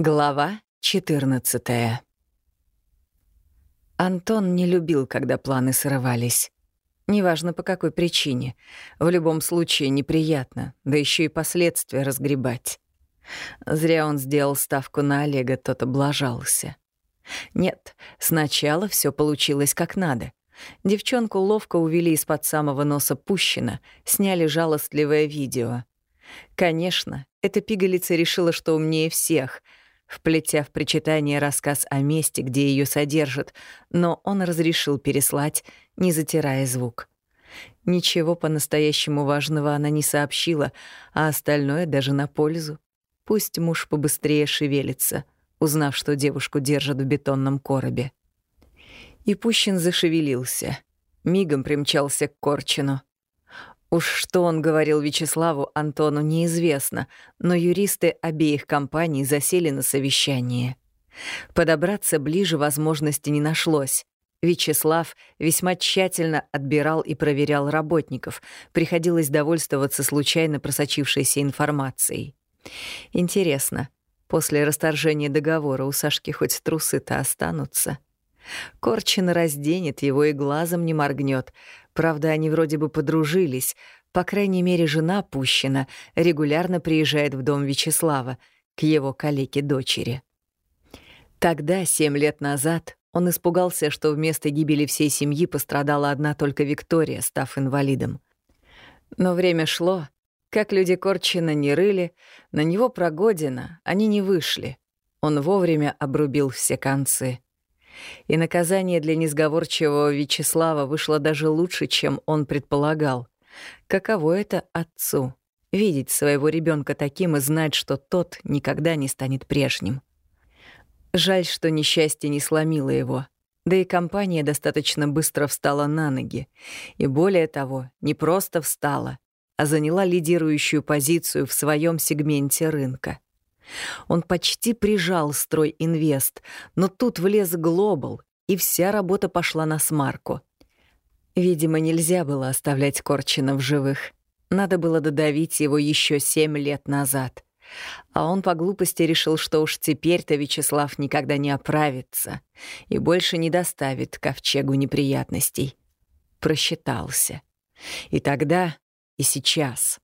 Глава 14 Антон не любил, когда планы срывались. Неважно по какой причине. В любом случае неприятно, да еще и последствия разгребать. Зря он сделал ставку на Олега, тот облажался. Нет, сначала все получилось как надо. Девчонку ловко увели из-под самого носа Пущина, сняли жалостливое видео. Конечно, эта пигалица решила, что умнее всех — вплетя в причитание рассказ о месте, где ее содержат, но он разрешил переслать, не затирая звук. Ничего по-настоящему важного она не сообщила, а остальное даже на пользу. Пусть муж побыстрее шевелится, узнав, что девушку держат в бетонном коробе. И Пущин зашевелился. Мигом примчался к Корчину. Уж что он говорил Вячеславу, Антону неизвестно, но юристы обеих компаний засели на совещание. Подобраться ближе возможности не нашлось. Вячеслав весьма тщательно отбирал и проверял работников, приходилось довольствоваться случайно просочившейся информацией. Интересно, после расторжения договора у Сашки хоть трусы-то останутся? Корчин разденет его и глазом не моргнет. Правда, они вроде бы подружились. По крайней мере, жена Пущина регулярно приезжает в дом Вячеслава, к его калеке-дочери. Тогда, семь лет назад, он испугался, что вместо гибели всей семьи пострадала одна только Виктория, став инвалидом. Но время шло. Как люди Корчина не рыли, на него прогодина, они не вышли. Он вовремя обрубил все концы. И наказание для несговорчивого Вячеслава вышло даже лучше, чем он предполагал. Каково это отцу — видеть своего ребенка таким и знать, что тот никогда не станет прежним. Жаль, что несчастье не сломило его. Да и компания достаточно быстро встала на ноги. И более того, не просто встала, а заняла лидирующую позицию в своем сегменте рынка. Он почти прижал строй инвест, но тут влез глобал, и вся работа пошла на смарку. Видимо, нельзя было оставлять Корчина в живых. Надо было додавить его еще семь лет назад. А он по глупости решил, что уж теперь-то Вячеслав никогда не оправится и больше не доставит ковчегу неприятностей. Просчитался. И тогда, и сейчас.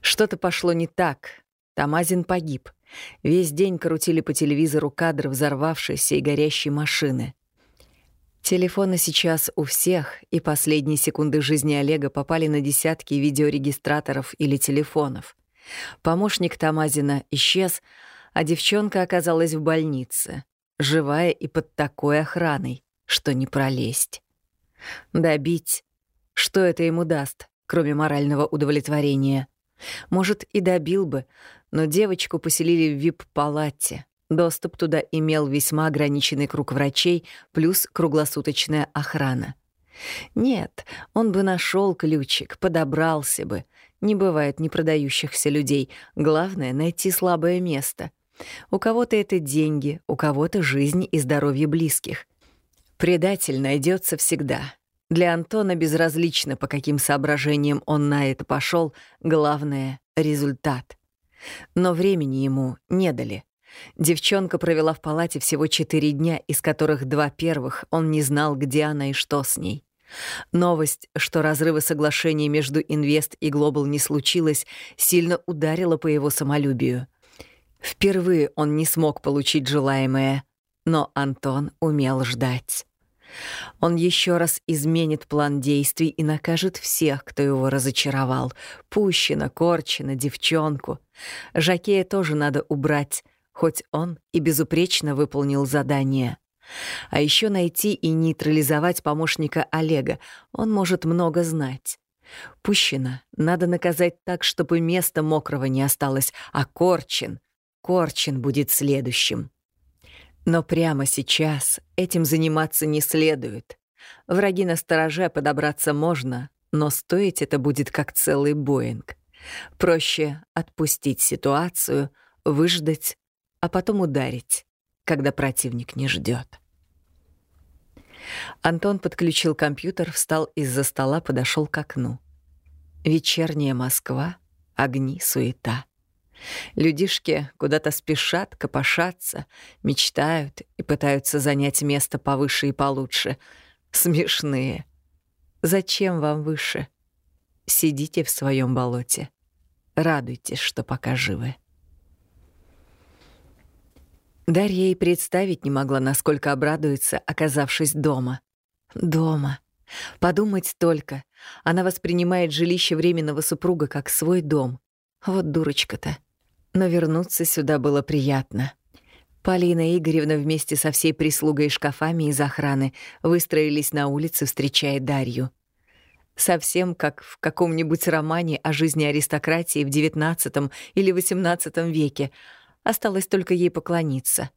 Что-то пошло не так, Тамазин погиб. Весь день крутили по телевизору кадры взорвавшейся и горящей машины. Телефоны сейчас у всех, и последние секунды жизни Олега попали на десятки видеорегистраторов или телефонов. Помощник Тамазина исчез, а девчонка оказалась в больнице, живая и под такой охраной, что не пролезть. Добить. Что это ему даст, кроме морального удовлетворения? Может, и добил бы, но девочку поселили в вип-палате. Доступ туда имел весьма ограниченный круг врачей плюс круглосуточная охрана. Нет, он бы нашел ключик, подобрался бы. Не бывает непродающихся людей. Главное — найти слабое место. У кого-то это деньги, у кого-то жизнь и здоровье близких. Предатель найдется всегда. Для Антона безразлично, по каким соображениям он на это пошел, главное — результат. Но времени ему не дали. Девчонка провела в палате всего четыре дня, из которых два первых он не знал, где она и что с ней. Новость, что разрыва соглашения между Инвест и Глобал не случилось, сильно ударила по его самолюбию. Впервые он не смог получить желаемое, но Антон умел ждать. Он еще раз изменит план действий и накажет всех, кто его разочаровал. Пущина, Корчина, девчонку. Жакея тоже надо убрать, хоть он и безупречно выполнил задание. А еще найти и нейтрализовать помощника Олега. Он может много знать. Пущина надо наказать так, чтобы места мокрого не осталось, а Корчин... Корчин будет следующим. Но прямо сейчас этим заниматься не следует. Враги на стороже подобраться можно, но стоить это будет как целый Боинг. Проще отпустить ситуацию, выждать, а потом ударить, когда противник не ждет. Антон подключил компьютер, встал из-за стола, подошел к окну. Вечерняя Москва, огни, суета. Людишки куда-то спешат, копошатся, мечтают и пытаются занять место повыше и получше. Смешные. Зачем вам выше? Сидите в своем болоте. Радуйтесь, что пока живы. Дарья и представить не могла, насколько обрадуется, оказавшись дома. Дома. Подумать только. Она воспринимает жилище временного супруга как свой дом. Вот дурочка-то. Но вернуться сюда было приятно. Полина Игоревна вместе со всей прислугой и шкафами из охраны выстроились на улице, встречая Дарью. Совсем как в каком-нибудь романе о жизни аристократии в XIX или XVIII веке. Осталось только ей поклониться.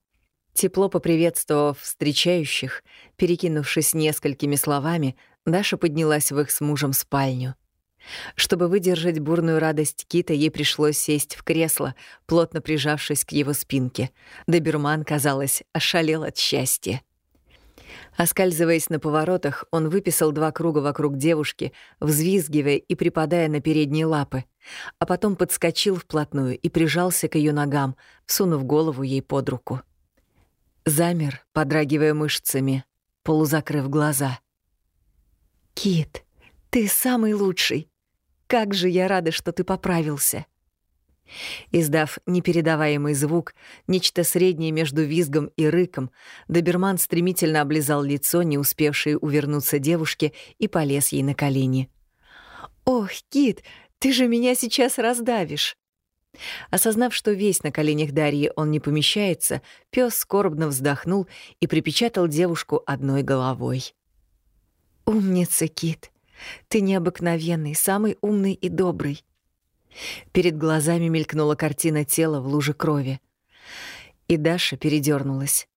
Тепло поприветствовав встречающих, перекинувшись несколькими словами, Даша поднялась в их с мужем спальню. Чтобы выдержать бурную радость Кита, ей пришлось сесть в кресло, плотно прижавшись к его спинке. Доберман, казалось, ошалел от счастья. Оскальзываясь на поворотах, он выписал два круга вокруг девушки, взвизгивая и припадая на передние лапы, а потом подскочил вплотную и прижался к ее ногам, всунув голову ей под руку. Замер, подрагивая мышцами, полузакрыв глаза. «Кит, ты самый лучший. Как же я рада, что ты поправился!» Издав непередаваемый звук, нечто среднее между визгом и рыком, доберман стремительно облизал лицо, не успевшей увернуться девушке, и полез ей на колени. «Ох, Кит, ты же меня сейчас раздавишь!» Осознав, что весь на коленях Дарьи он не помещается, пес скорбно вздохнул и припечатал девушку одной головой. «Умница, Кит! Ты необыкновенный, самый умный и добрый. Перед глазами мелькнула картина тела в луже крови. И Даша передернулась.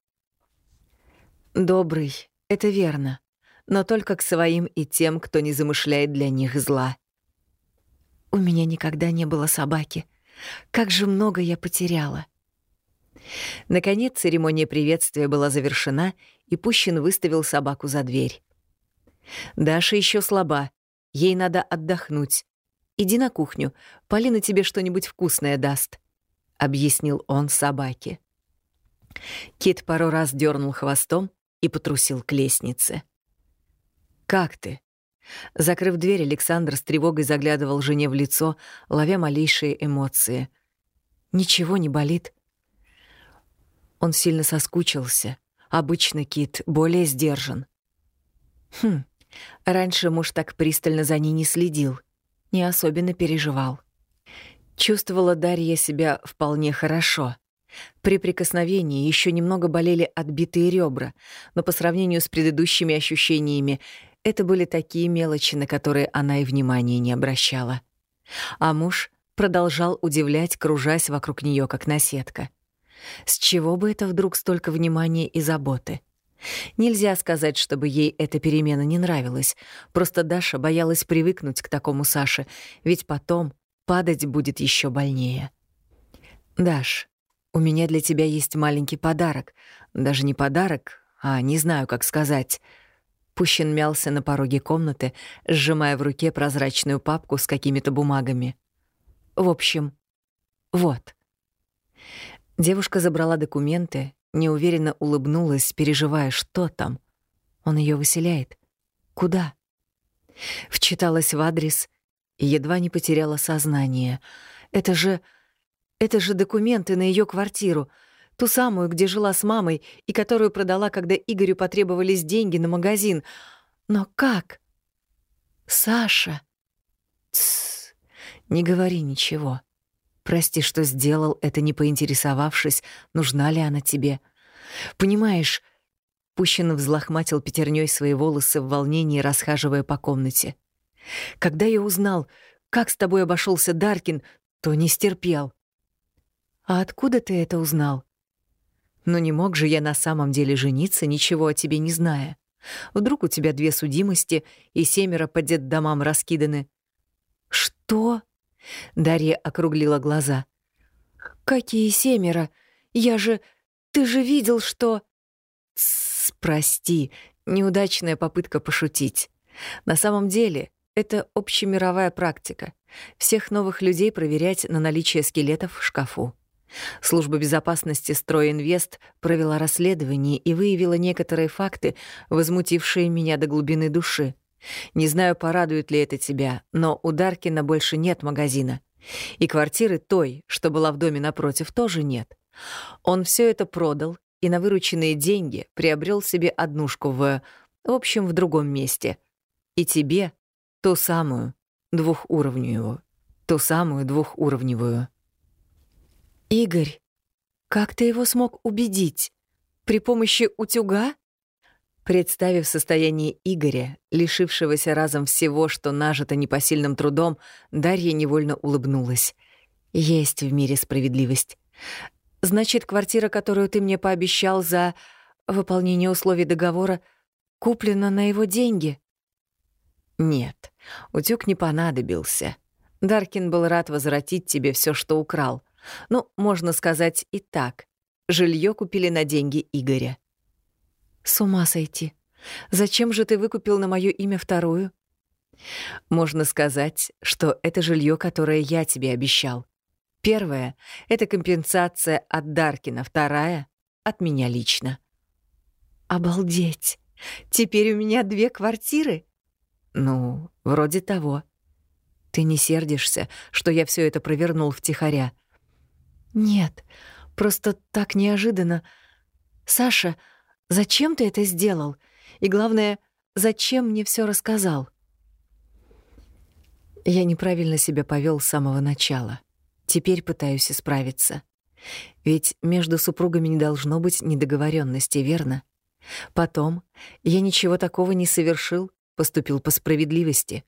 «Добрый, это верно, но только к своим и тем, кто не замышляет для них зла. У меня никогда не было собаки. Как же много я потеряла!» Наконец церемония приветствия была завершена, и Пущин выставил собаку за дверь. Даша еще слаба, ей надо отдохнуть. Иди на кухню, Полина тебе что-нибудь вкусное даст», — объяснил он собаке. Кит пару раз дернул хвостом и потрусил к лестнице. «Как ты?» Закрыв дверь, Александр с тревогой заглядывал жене в лицо, ловя малейшие эмоции. «Ничего не болит?» Он сильно соскучился. Обычно Кит более сдержан. Хм, раньше муж так пристально за ней не следил — не особенно переживал. Чувствовала Дарья себя вполне хорошо. При прикосновении еще немного болели отбитые ребра, но по сравнению с предыдущими ощущениями это были такие мелочи, на которые она и внимания не обращала. А муж продолжал удивлять, кружась вокруг нее как наседка. С чего бы это вдруг столько внимания и заботы? Нельзя сказать, чтобы ей эта перемена не нравилась. Просто Даша боялась привыкнуть к такому Саше, ведь потом падать будет еще больнее. «Даш, у меня для тебя есть маленький подарок. Даже не подарок, а не знаю, как сказать». Пущин мялся на пороге комнаты, сжимая в руке прозрачную папку с какими-то бумагами. «В общем, вот». Девушка забрала документы, Неуверенно улыбнулась, переживая, что там. Он ее выселяет. Куда? Вчиталась в адрес и едва не потеряла сознание. Это же... Это же документы на ее квартиру. Ту самую, где жила с мамой и которую продала, когда Игорю потребовались деньги на магазин. Но как? Саша. Тссс. Не говори ничего. Прости, что сделал это, не поинтересовавшись, нужна ли она тебе. Понимаешь, Пущин взлохматил пятерней свои волосы в волнении, расхаживая по комнате. Когда я узнал, как с тобой обошелся Даркин, то не стерпел. А откуда ты это узнал? Ну не мог же я на самом деле жениться, ничего о тебе не зная. Вдруг у тебя две судимости и семеро по детдомам раскиданы. Что? Дарья округлила глаза. «Какие семеро? Я же... Ты же видел, что...» «Тссс, прости, неудачная попытка пошутить. На самом деле, это общемировая практика. Всех новых людей проверять на наличие скелетов в шкафу. Служба безопасности «Стройинвест» провела расследование и выявила некоторые факты, возмутившие меня до глубины души. Не знаю, порадует ли это тебя, но у Даркина больше нет магазина. И квартиры той, что была в доме напротив, тоже нет. Он все это продал и на вырученные деньги приобрел себе однушку в... в общем, в другом месте. И тебе ту самую, двухуровневую. Ту самую двухуровневую. «Игорь, как ты его смог убедить? При помощи утюга?» Представив состояние Игоря, лишившегося разом всего, что нажито непосильным трудом, Дарья невольно улыбнулась. «Есть в мире справедливость. Значит, квартира, которую ты мне пообещал за выполнение условий договора, куплена на его деньги?» «Нет, утюг не понадобился. Даркин был рад возвратить тебе все, что украл. Ну, можно сказать и так. Жилье купили на деньги Игоря. С ума сойти. Зачем же ты выкупил на мое имя вторую? Можно сказать, что это жилье, которое я тебе обещал. Первое — это компенсация от Даркина, вторая — от меня лично. Обалдеть! Теперь у меня две квартиры? Ну, вроде того. Ты не сердишься, что я все это провернул втихаря? «Нет, просто так неожиданно. Саша, зачем ты это сделал? И главное, зачем мне все рассказал?» Я неправильно себя повел с самого начала. Теперь пытаюсь исправиться. Ведь между супругами не должно быть недоговоренности, верно? Потом я ничего такого не совершил, поступил по справедливости.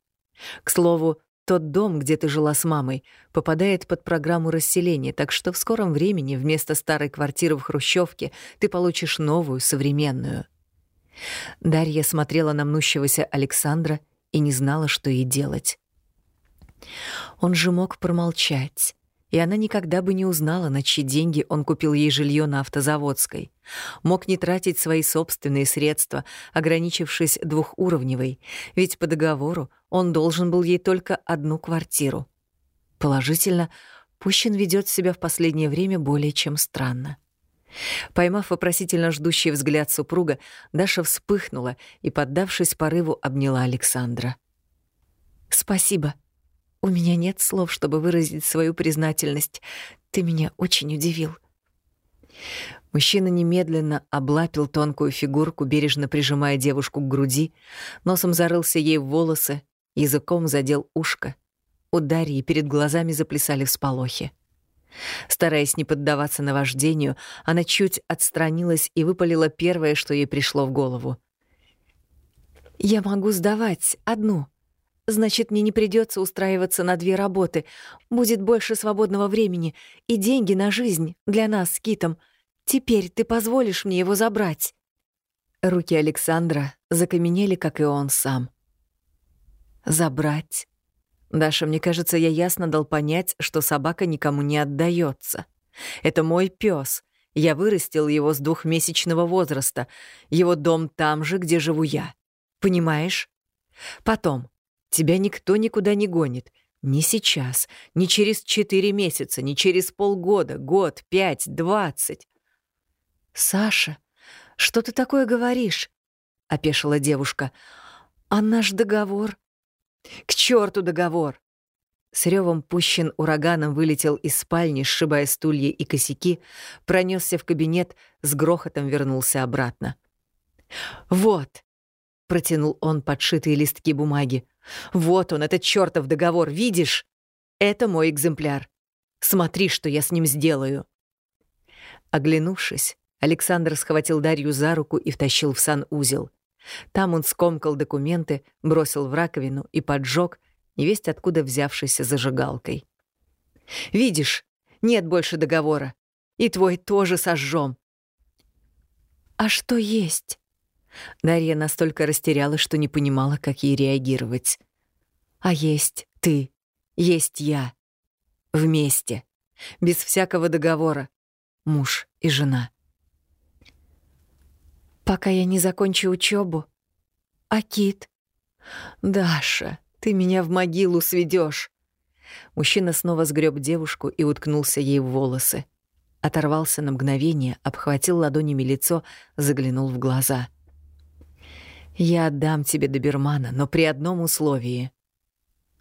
К слову, тот дом, где ты жила с мамой, попадает под программу расселения, так что в скором времени вместо старой квартиры в Хрущевке ты получишь новую, современную. Дарья смотрела на мнущегося Александра и не знала, что ей делать. Он же мог промолчать, и она никогда бы не узнала, на чьи деньги он купил ей жилье на автозаводской. Мог не тратить свои собственные средства, ограничившись двухуровневой, ведь по договору он должен был ей только одну квартиру. Положительно, Пущин ведет себя в последнее время более чем странно. Поймав вопросительно ждущий взгляд супруга, Даша вспыхнула и, поддавшись порыву, обняла Александра. «Спасибо», у меня нет слов, чтобы выразить свою признательность. Ты меня очень удивил. Мужчина немедленно облапил тонкую фигурку, бережно прижимая девушку к груди, носом зарылся ей в волосы, языком задел ушко. У Дарьи перед глазами заплясали всполохи. Стараясь не поддаваться наваждению, она чуть отстранилась и выпалила первое, что ей пришло в голову. «Я могу сдавать одну», Значит, мне не придется устраиваться на две работы. Будет больше свободного времени и деньги на жизнь для нас с Китом. Теперь ты позволишь мне его забрать?» Руки Александра закаменели, как и он сам. «Забрать?» Даша, мне кажется, я ясно дал понять, что собака никому не отдается. Это мой пес. Я вырастил его с двухмесячного возраста. Его дом там же, где живу я. Понимаешь? Потом, Тебя никто никуда не гонит. Ни сейчас, ни через четыре месяца, ни через полгода, год, пять, двадцать. «Саша, что ты такое говоришь?» — опешила девушка. «А наш договор?» «К черту договор!» С ревом пущен ураганом вылетел из спальни, сшибая стулья и косяки, пронесся в кабинет, с грохотом вернулся обратно. «Вот!» — протянул он подшитые листки бумаги. Вот он, этот чертов договор, видишь? Это мой экземпляр. Смотри, что я с ним сделаю. Оглянувшись, Александр схватил Дарью за руку и втащил в санузел. Там он скомкал документы, бросил в раковину и поджег, невесть откуда взявшейся зажигалкой. «Видишь, нет больше договора. И твой тоже сожжем. «А что есть?» Дарья настолько растерялась, что не понимала, как ей реагировать. «А есть ты, есть я. Вместе. Без всякого договора. Муж и жена». «Пока я не закончу учебу. А Кит?» «Даша, Ты меня в могилу сведешь. Мужчина снова сгреб девушку и уткнулся ей в волосы. Оторвался на мгновение, обхватил ладонями лицо, заглянул в глаза. «Я отдам тебе добермана, но при одном условии».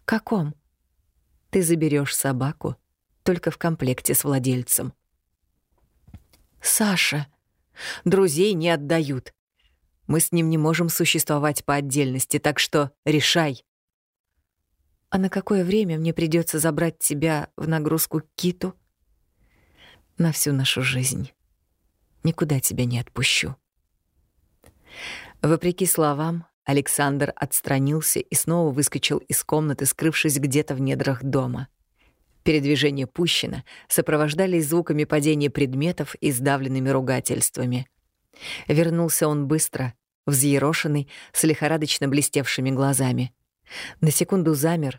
«Каком?» «Ты заберешь собаку, только в комплекте с владельцем». «Саша, друзей не отдают. Мы с ним не можем существовать по отдельности, так что решай». А на какое время мне придется забрать тебя в нагрузку к киту? На всю нашу жизнь. Никуда тебя не отпущу. Вопреки словам, Александр отстранился и снова выскочил из комнаты, скрывшись где-то в недрах дома. Передвижение Пущина сопровождались звуками падения предметов и сдавленными ругательствами. Вернулся он быстро, взъерошенный, с лихорадочно блестевшими глазами. На секунду замер,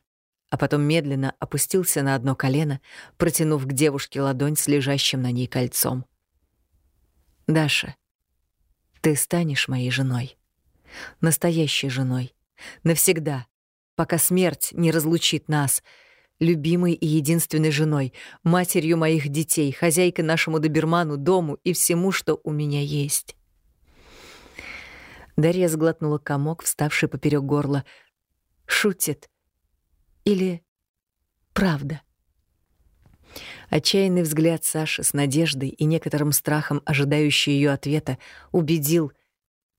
а потом медленно опустился на одно колено, протянув к девушке ладонь с лежащим на ней кольцом. «Даша, ты станешь моей женой. Настоящей женой. Навсегда, пока смерть не разлучит нас, любимой и единственной женой, матерью моих детей, хозяйкой нашему доберману, дому и всему, что у меня есть». Дарья сглотнула комок, вставший поперек горла. «Шутит», или правда? Отчаянный взгляд Саши с надеждой и некоторым страхом, ожидающий ее ответа, убедил —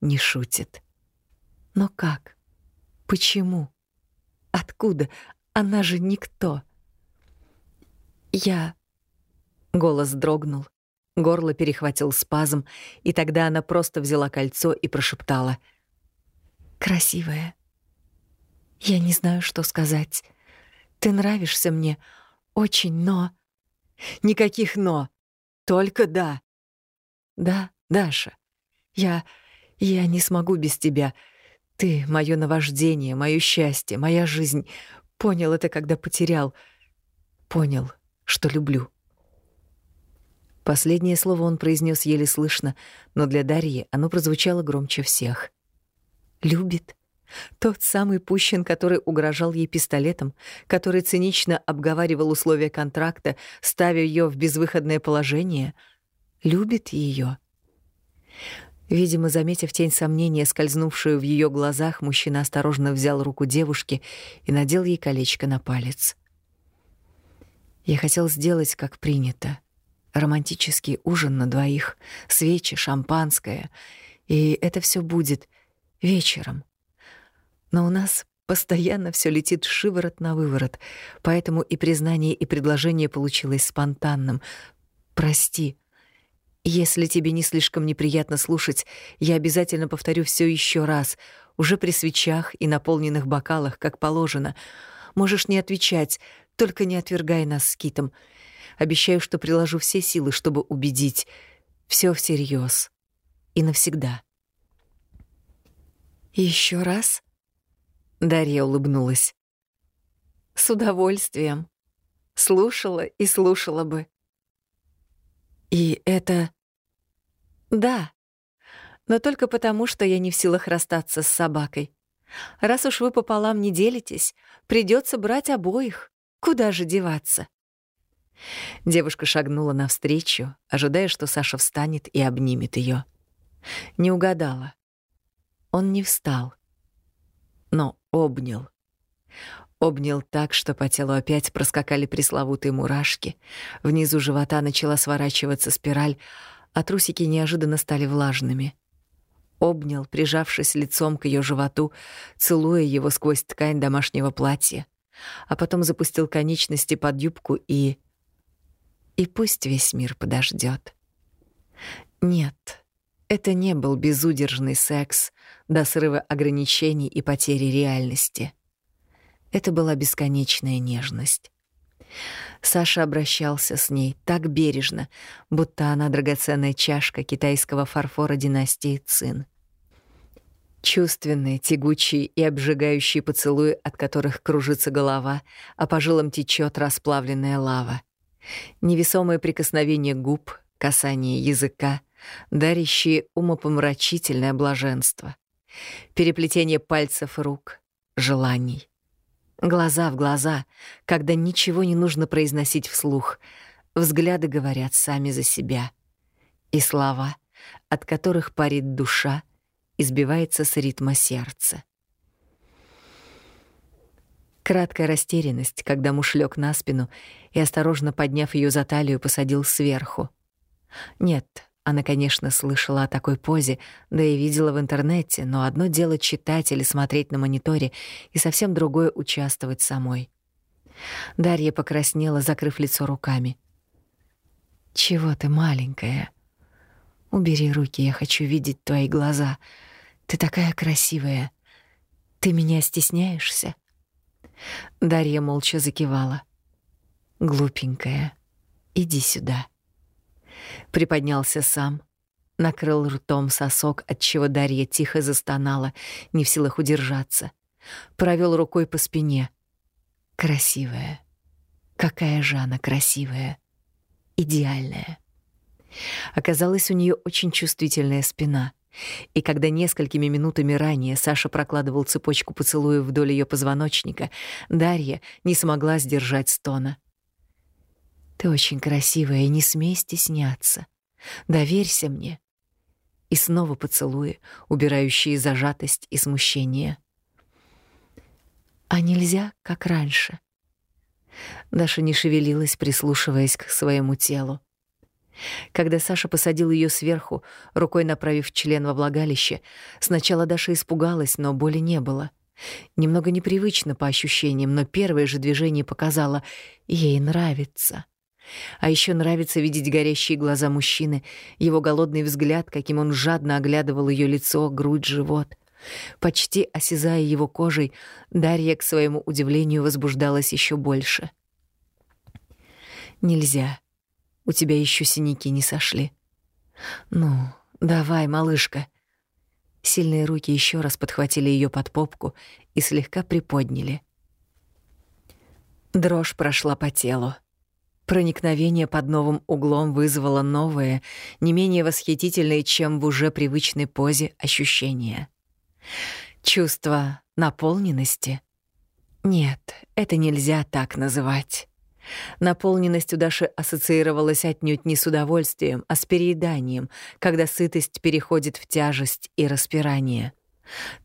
не шутит. Но как? Почему? Откуда? Она же никто. Я... Голос дрогнул, горло перехватил спазм, и тогда она просто взяла кольцо и прошептала. «Красивая. Я не знаю, что сказать. Ты нравишься мне очень, но... Никаких «но». Только «да». Да, Даша. Я... Я не смогу без тебя. Ты — мое наваждение, мое счастье, моя жизнь. Понял это, когда потерял. Понял, что люблю. Последнее слово он произнес еле слышно, но для Дарьи оно прозвучало громче всех. «Любит?» Тот самый Пущин, который угрожал ей пистолетом, который цинично обговаривал условия контракта, ставя ее в безвыходное положение, любит ее. Видимо, заметив тень сомнения, скользнувшую в ее глазах, мужчина осторожно взял руку девушки и надел ей колечко на палец. Я хотел сделать, как принято. Романтический ужин на двоих, свечи, шампанское. И это все будет вечером, но у нас постоянно все летит шиворот на выворот, поэтому и признание, и предложение получилось спонтанным. Прости. Если тебе не слишком неприятно слушать, я обязательно повторю все еще раз, уже при свечах и наполненных бокалах, как положено. Можешь не отвечать, только не отвергай нас с Китом. Обещаю, что приложу все силы, чтобы убедить. Все всерьез и навсегда. Еще раз? Дарья улыбнулась. С удовольствием. Слушала и слушала бы. И это... Да. Но только потому, что я не в силах расстаться с собакой. Раз уж вы пополам не делитесь, придется брать обоих. Куда же деваться? Девушка шагнула навстречу, ожидая, что Саша встанет и обнимет ее. Не угадала. Он не встал но обнял. Обнял так, что по телу опять проскакали пресловутые мурашки. Внизу живота начала сворачиваться спираль, а трусики неожиданно стали влажными. Обнял, прижавшись лицом к ее животу, целуя его сквозь ткань домашнего платья, а потом запустил конечности под юбку и... И пусть весь мир подождет. Нет, это не был безудержный секс до срыва ограничений и потери реальности. Это была бесконечная нежность. Саша обращался с ней так бережно, будто она драгоценная чашка китайского фарфора династии Цин. Чувственные, тягучие и обжигающие поцелуи, от которых кружится голова, а по жилам течет расплавленная лава. Невесомое прикосновение губ, касание языка, дарящие умопомрачительное блаженство. Переплетение пальцев рук, желаний. Глаза в глаза, когда ничего не нужно произносить вслух. Взгляды говорят сами за себя. И слова, от которых парит душа, избивается с ритма сердца. Краткая растерянность, когда муж лег на спину и, осторожно подняв ее за талию, посадил сверху. Нет, она, конечно, слышала о такой позе, да и видела в интернете, но одно дело читать или смотреть на мониторе, и совсем другое — участвовать самой. Дарья покраснела, закрыв лицо руками. «Чего ты, маленькая? Убери руки, я хочу видеть твои глаза. Ты такая красивая. Ты меня стесняешься?» Дарья молча закивала. «Глупенькая, иди сюда». Приподнялся сам, накрыл ртом сосок, от чего Дарья тихо застонала, не в силах удержаться. Провел рукой по спине. Красивая. Какая же она красивая. Идеальная. Оказалось, у нее очень чувствительная спина. И когда несколькими минутами ранее Саша прокладывал цепочку поцелуев вдоль ее позвоночника, Дарья не смогла сдержать стона. Ты очень красивая, и не смей стесняться. Доверься мне. И снова поцелуи, убирающие зажатость и смущение. А нельзя, как раньше. Даша не шевелилась, прислушиваясь к своему телу. Когда Саша посадил ее сверху, рукой направив член во влагалище, сначала Даша испугалась, но боли не было. Немного непривычно по ощущениям, но первое же движение показало — ей нравится. А еще нравится видеть горящие глаза мужчины, его голодный взгляд, каким он жадно оглядывал ее лицо, грудь, живот. Почти осязая его кожей, Дарья, к своему удивлению, возбуждалась еще больше. «Нельзя. У тебя еще синяки не сошли. Ну, давай, малышка». Сильные руки еще раз подхватили ее под попку и слегка приподняли. Дрожь прошла по телу. Проникновение под новым углом вызвало новое, не менее восхитительное, чем в уже привычной позе, ощущение. Чувство наполненности? Нет, это нельзя так называть. Наполненность у Даши ассоциировалась отнюдь не с удовольствием, а с перееданием, когда сытость переходит в тяжесть и распирание.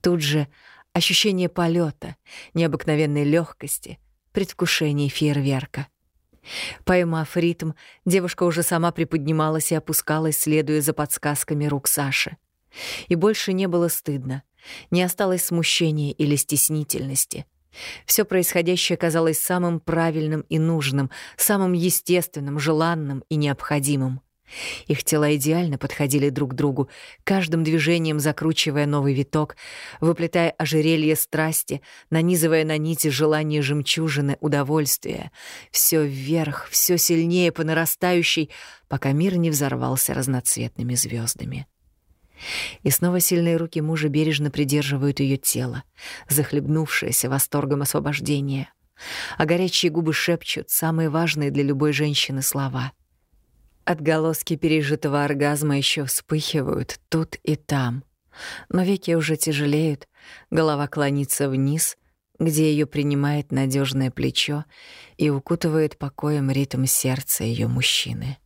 Тут же ощущение полета, необыкновенной легкости, предвкушение фейерверка — Поймав ритм, девушка уже сама приподнималась и опускалась, следуя за подсказками рук Саши. И больше не было стыдно, не осталось смущения или стеснительности. Все происходящее казалось самым правильным и нужным, самым естественным, желанным и необходимым. Их тела идеально подходили друг к другу, каждым движением закручивая новый виток, выплетая ожерелье страсти, нанизывая на нити желание жемчужины, удовольствия. Все вверх, все сильнее по нарастающей, пока мир не взорвался разноцветными звездами. И снова сильные руки мужа бережно придерживают ее тело, захлебнувшееся восторгом освобождения. А горячие губы шепчут самые важные для любой женщины слова — Отголоски пережитого оргазма еще вспыхивают тут и там. Но веки уже тяжелеют, голова клонится вниз, где ее принимает надежное плечо и укутывает покоем ритм сердца ее мужчины.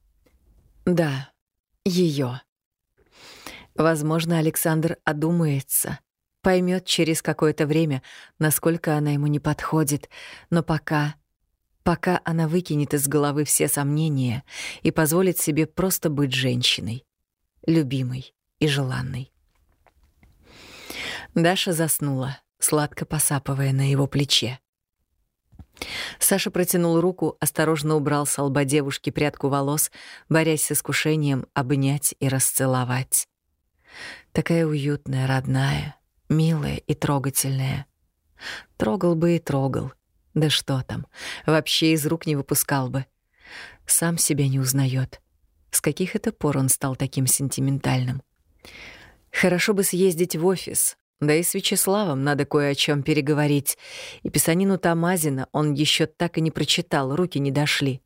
Да, ее. Возможно, Александр одумается, поймет через какое-то время, насколько она ему не подходит, но пока пока она выкинет из головы все сомнения и позволит себе просто быть женщиной, любимой и желанной. Даша заснула, сладко посапывая на его плече. Саша протянул руку, осторожно убрал с лба девушки прядку волос, борясь с искушением обнять и расцеловать. Такая уютная, родная, милая и трогательная. Трогал бы и трогал — да что там, вообще из рук не выпускал бы. Сам себя не узнает. С каких это пор он стал таким сентиментальным? Хорошо бы съездить в офис, да и с Вячеславом надо кое о чем переговорить. И писанину Тамазина он еще так и не прочитал, руки не дошли.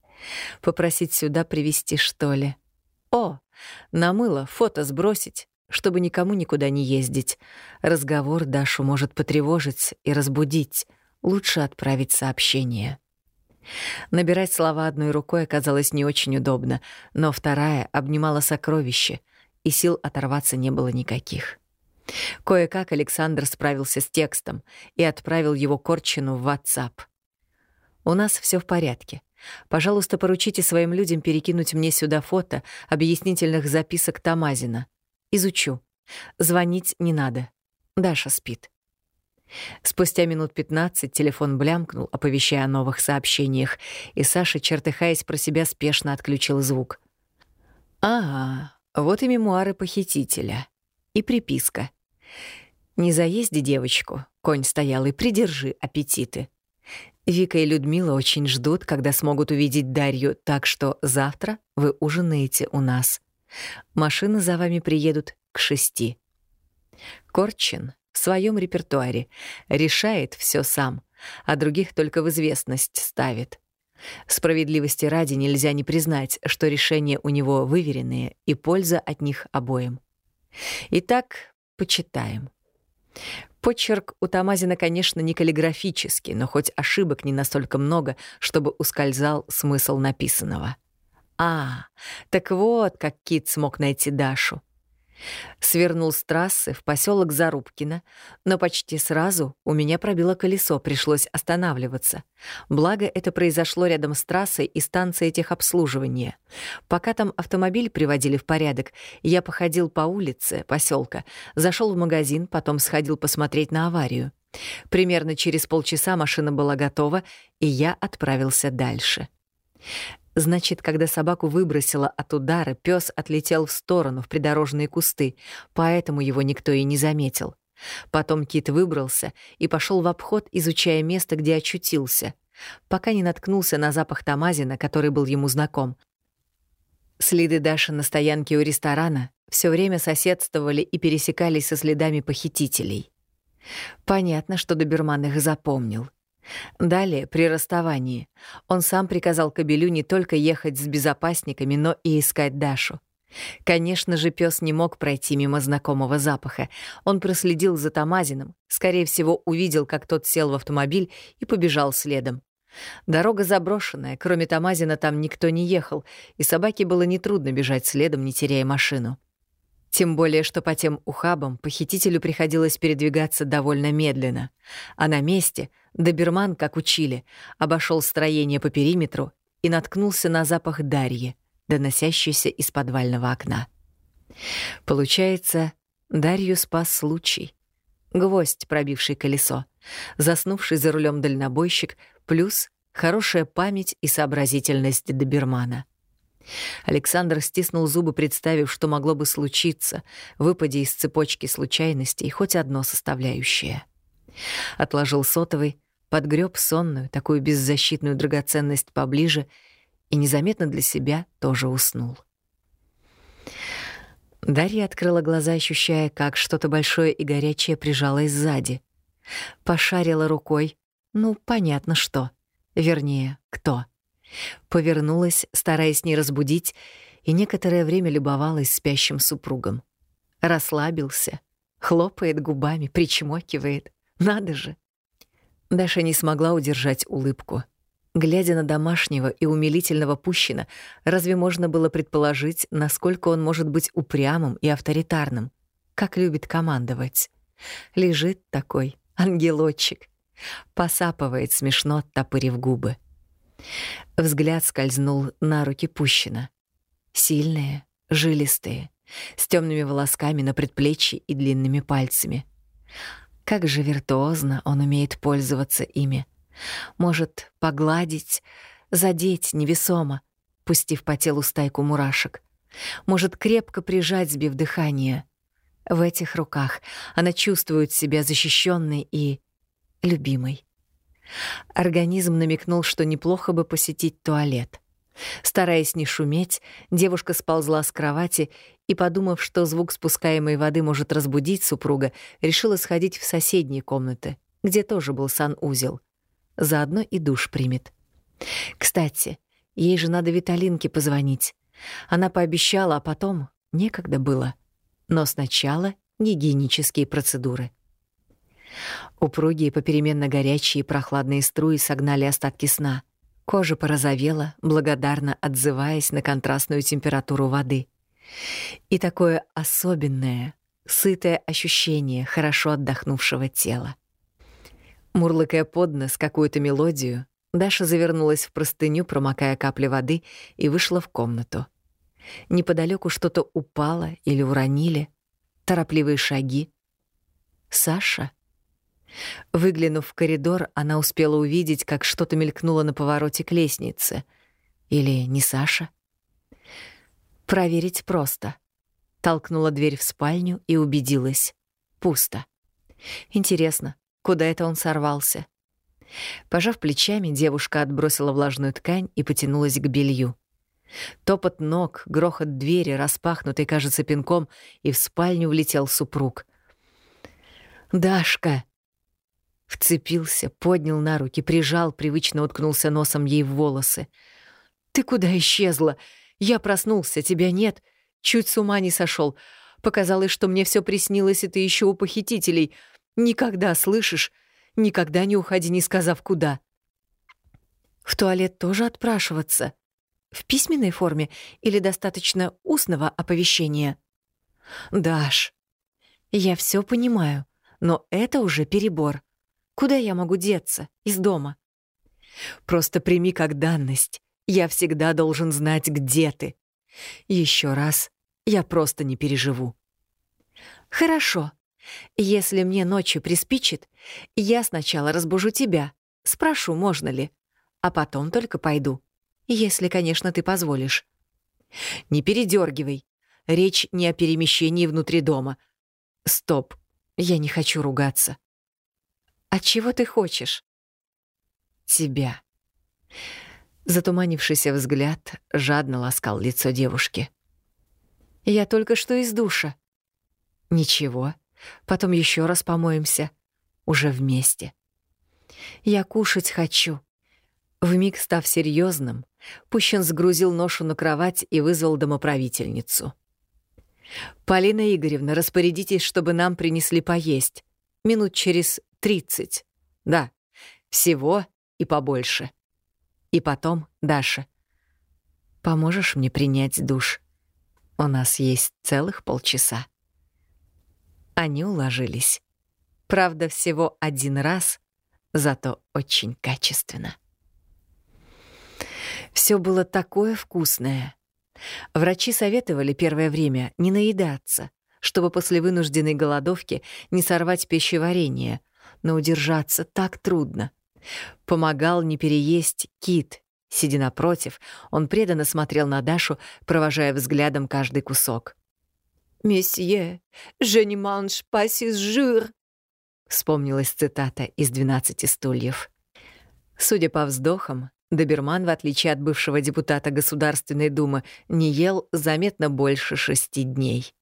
Попросить сюда привезти, что ли? О, намыло, фото сбросить, чтобы никому никуда не ездить. Разговор Дашу может потревожить и разбудить. Лучше отправить сообщение. Набирать слова одной рукой оказалось не очень удобно, но вторая обнимала сокровище, и сил оторваться не было никаких. Кое-как Александр справился с текстом и отправил его Корчину в WhatsApp. «У нас все в порядке. Пожалуйста, поручите своим людям перекинуть мне сюда фото объяснительных записок Тамазина. Изучу. Звонить не надо. Даша спит». Спустя минут пятнадцать телефон блямкнул, оповещая о новых сообщениях, и Саша, чертыхаясь про себя, спешно отключил звук. «Ага, вот и мемуары похитителя. И приписка. Не заезди девочку, конь стоял, и придержи аппетиты. Вика и Людмила очень ждут, когда смогут увидеть Дарью, так что завтра вы ужинаете у нас. Машины за вами приедут к шести. Корчин своем репертуаре решает все сам, а других только в известность ставит. Справедливости ради нельзя не признать, что решения у него выверенные и польза от них обоим. Итак, почитаем. Почерк у Тамазина, конечно, не каллиграфический, но хоть ошибок не настолько много, чтобы ускользал смысл написанного. А, так вот, как Кит смог найти Дашу. Свернул с трассы в поселок Зарубкино, но почти сразу у меня пробило колесо, пришлось останавливаться. Благо, это произошло рядом с трассой и станцией техобслуживания. Пока там автомобиль приводили в порядок, я походил по улице поселка, зашел в магазин, потом сходил посмотреть на аварию. Примерно через полчаса машина была готова, и я отправился дальше. Значит, когда собаку выбросило от удара, пес отлетел в сторону, в придорожные кусты, поэтому его никто и не заметил. Потом кит выбрался и пошел в обход, изучая место, где очутился, пока не наткнулся на запах тамазина, который был ему знаком. Следы Даши на стоянке у ресторана все время соседствовали и пересекались со следами похитителей. Понятно, что доберман их запомнил — Далее, при расставании, он сам приказал Кобелю не только ехать с безопасниками, но и искать Дашу. Конечно же, пес не мог пройти мимо знакомого запаха. Он проследил за Тамазиным, скорее всего, увидел, как тот сел в автомобиль и побежал следом. Дорога заброшенная, кроме Тамазина там никто не ехал, и собаке было нетрудно бежать следом, не теряя машину. Тем более, что по тем ухабам похитителю приходилось передвигаться довольно медленно, а на месте доберман, как учили, обошел строение по периметру и наткнулся на запах Дарьи, доносящийся из подвального окна. Получается, Дарью спас случай. Гвоздь, пробивший колесо, заснувший за рулем дальнобойщик, плюс хорошая память и сообразительность добермана. Александр стиснул зубы, представив, что могло бы случиться, выпади из цепочки случайностей хоть одно составляющее. Отложил сотовый, подгреб сонную, такую беззащитную драгоценность поближе и незаметно для себя тоже уснул. Дарья открыла глаза, ощущая, как что-то большое и горячее прижалось сзади. Пошарила рукой. Ну, понятно, что. Вернее, кто. Повернулась, стараясь не разбудить, и некоторое время любовалась спящим супругом. Расслабился, хлопает губами, причмокивает. Надо же! Даша не смогла удержать улыбку. Глядя на домашнего и умилительного Пущина, разве можно было предположить, насколько он может быть упрямым и авторитарным? Как любит командовать. Лежит такой, ангелочек. Посапывает смешно, топырив губы. Взгляд скользнул на руки Пущина. Сильные, жилистые, с темными волосками на предплечье и длинными пальцами. Как же виртуозно он умеет пользоваться ими. Может погладить, задеть невесомо, пустив по телу стайку мурашек. Может крепко прижать, сбив дыхание. В этих руках она чувствует себя защищенной и любимой. Организм намекнул, что неплохо бы посетить туалет. Стараясь не шуметь, девушка сползла с кровати и, подумав, что звук спускаемой воды может разбудить супруга, решила сходить в соседние комнаты, где тоже был санузел. Заодно и душ примет. Кстати, ей же надо Виталинке позвонить. Она пообещала, а потом некогда было. Но сначала гигиенические процедуры. Упругие, попеременно горячие и прохладные струи согнали остатки сна. Кожа порозовела, благодарно отзываясь на контрастную температуру воды. И такое особенное, сытое ощущение хорошо отдохнувшего тела. Мурлыкая под нос какую-то мелодию, Даша завернулась в простыню, промокая капли воды, и вышла в комнату. Неподалеку что-то упало или уронили. Торопливые шаги. Саша? Выглянув в коридор, она успела увидеть, как что-то мелькнуло на повороте к лестнице. Или не Саша? Проверить просто. Толкнула дверь в спальню и убедилась. Пусто. Интересно, куда это он сорвался? Пожав плечами, девушка отбросила влажную ткань и потянулась к белью. Топот ног, грохот двери, распахнутый, кажется, пинком, и в спальню влетел супруг. «Дашка!» Вцепился, поднял на руки, прижал, привычно уткнулся носом ей в волосы. «Ты куда исчезла? Я проснулся, тебя нет. Чуть с ума не сошел. Показалось, что мне все приснилось, и ты еще у похитителей. Никогда, слышишь? Никогда не уходи, не сказав куда. В туалет тоже отпрашиваться? В письменной форме или достаточно устного оповещения? Даш, я все понимаю, но это уже перебор. Куда я могу деться? Из дома. Просто прими как данность. Я всегда должен знать, где ты. Еще раз, я просто не переживу. Хорошо. Если мне ночью приспичит, я сначала разбужу тебя, спрошу, можно ли, а потом только пойду. Если, конечно, ты позволишь. Не передергивай. Речь не о перемещении внутри дома. Стоп, я не хочу ругаться. А чего ты хочешь? Тебя. Затуманившийся взгляд жадно ласкал лицо девушки. Я только что из душа. Ничего, Потом еще раз помоемся. Уже вместе. Я кушать хочу. Вмиг став серьезным, Пущин сгрузил ношу на кровать и вызвал домоправительницу. «Полина Игоревна, распорядитесь, чтобы нам принесли поесть. Минут через тридцать. Да, всего и побольше. И потом, Даша, поможешь мне принять душ? У нас есть целых полчаса». Они уложились. Правда, всего один раз, зато очень качественно. Все было такое вкусное. Врачи советовали первое время не наедаться, чтобы после вынужденной голодовки не сорвать пищеварение, но удержаться так трудно. Помогал не переесть кит. Сидя напротив, он преданно смотрел на Дашу, провожая взглядом каждый кусок. «Месье, je ne mange pas jure», — вспомнилась цитата из «Двенадцати стульев». Судя по вздохам, Доберман, в отличие от бывшего депутата Государственной Думы, не ел заметно больше шести дней.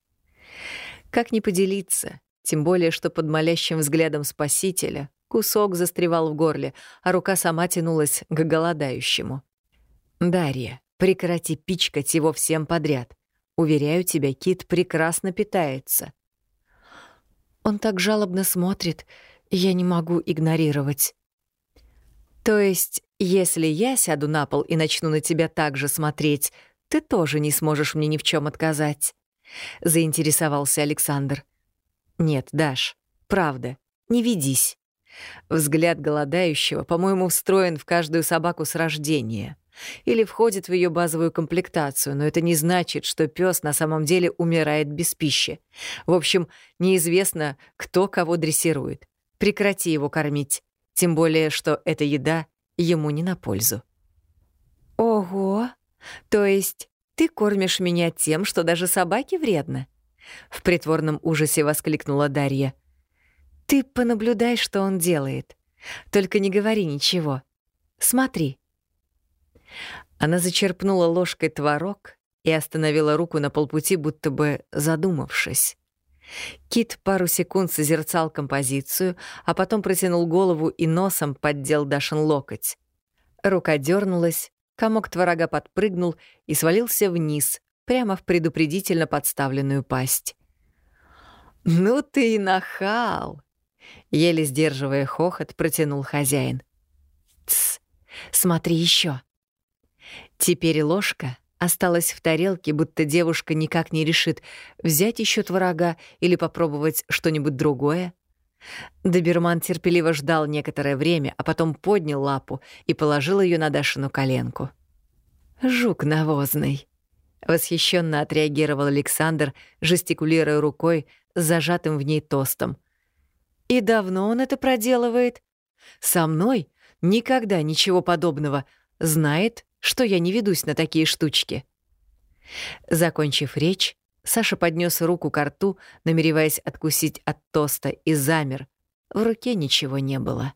Как не поделиться, тем более, что под молящим взглядом спасителя кусок застревал в горле, а рука сама тянулась к голодающему. «Дарья, прекрати пичкать его всем подряд. Уверяю тебя, Кит прекрасно питается. Он так жалобно смотрит, я не могу игнорировать. То есть, если я сяду на пол и начну на тебя так же смотреть, ты тоже не сможешь мне ни в чем отказать? Заинтересовался Александр. Нет, Даш, правда, не ведись. Взгляд голодающего, по-моему, встроен в каждую собаку с рождения или входит в ее базовую комплектацию, но это не значит, что пес на самом деле умирает без пищи. В общем, неизвестно, кто кого дрессирует. Прекрати его кормить, тем более, что эта еда ему не на пользу. «Ого! То есть ты кормишь меня тем, что даже собаке вредно?» В притворном ужасе воскликнула Дарья. «Ты понаблюдай, что он делает. Только не говори ничего. Смотри». Она зачерпнула ложкой творог и остановила руку на полпути, будто бы задумавшись. Кит пару секунд созерцал композицию, а потом протянул голову и носом поддел Дашин локоть. Рука дернулась, комок творога подпрыгнул и свалился вниз, прямо в предупредительно подставленную пасть. «Ну ты и нахал!» Еле сдерживая хохот, протянул хозяин. «Тсс, смотри еще. Теперь ложка осталась в тарелке, будто девушка никак не решит, взять еще творога или попробовать что-нибудь другое. Доберман терпеливо ждал некоторое время, а потом поднял лапу и положил ее на Дашину коленку. «Жук навозный», — восхищенно отреагировал Александр, жестикулируя рукой зажатым в ней тостом. «И давно он это проделывает? Со мной никогда ничего подобного. Знает, что я не ведусь на такие штучки». Закончив речь, Саша поднес руку к рту, намереваясь откусить от тоста, и замер. В руке ничего не было.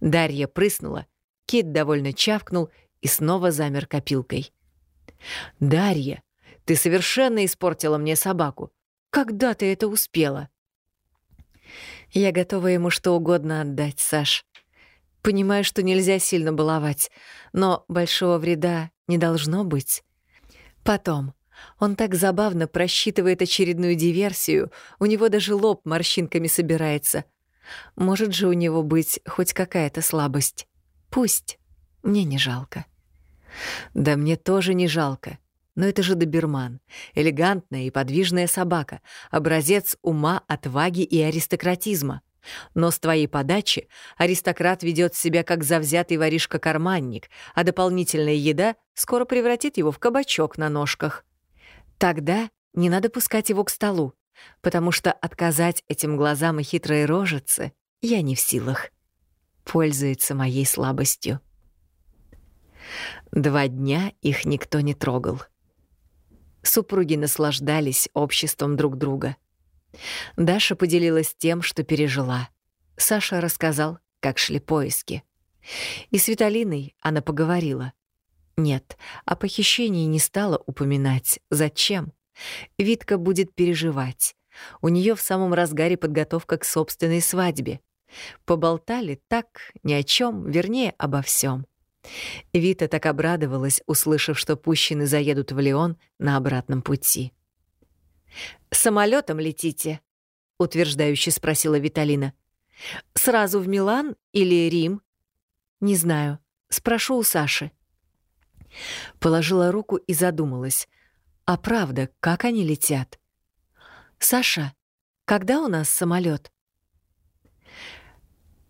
Дарья прыснула, Кит довольно чавкнул и снова замер копилкой. «Дарья, ты совершенно испортила мне собаку. Когда ты это успела?» «Я готова ему что угодно отдать, Саш. Понимаю, что нельзя сильно баловать, но большого вреда не должно быть. Потом, он так забавно просчитывает очередную диверсию, у него даже лоб морщинками собирается. Может же у него быть хоть какая-то слабость. Пусть. Мне не жалко. Да мне тоже не жалко. Но это же доберман. Элегантная и подвижная собака. Образец ума, отваги и аристократизма. Но с твоей подачи аристократ ведет себя как завзятый воришка-карманник, а дополнительная еда скоро превратит его в кабачок на ножках. Тогда не надо пускать его к столу, потому что отказать этим глазам и хитрой рожице я не в силах. Пользуется моей слабостью. Два дня их никто не трогал. Супруги наслаждались обществом друг друга. Даша поделилась тем, что пережила. Саша рассказал, как шли поиски. И с Виталиной она поговорила. Нет, о похищении не стала упоминать. Зачем? Витка будет переживать. У нее в самом разгаре подготовка к собственной свадьбе. Поболтали так, ни о чем, вернее, обо всем. Вита так обрадовалась, услышав, что пущены заедут в Леон на обратном пути. «Самолетом летите?» — утверждающе спросила Виталина. «Сразу в Милан или Рим?» «Не знаю. Спрошу у Саши». Положила руку и задумалась. А правда, как они летят? «Саша, когда у нас самолет?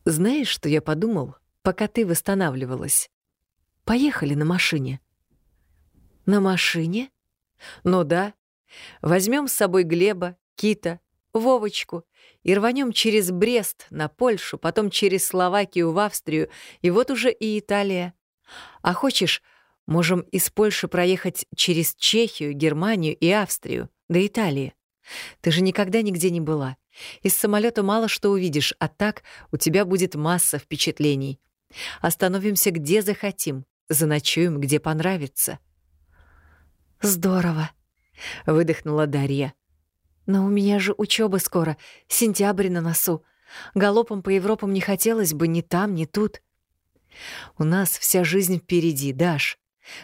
«Знаешь, что я подумал, пока ты восстанавливалась? Поехали на машине». «На машине?» «Ну да. Возьмем с собой Глеба, Кита, Вовочку и рванем через Брест на Польшу, потом через Словакию в Австрию, и вот уже и Италия. А хочешь, Можем из Польши проехать через Чехию, Германию и Австрию, до Италии. Ты же никогда нигде не была. Из самолета мало что увидишь, а так у тебя будет масса впечатлений. Остановимся где захотим, заночуем где понравится. Здорово, выдохнула Дарья. Но у меня же учеба скоро, сентябрь на носу. Галопом по Европам не хотелось бы ни там, ни тут. У нас вся жизнь впереди, Даш.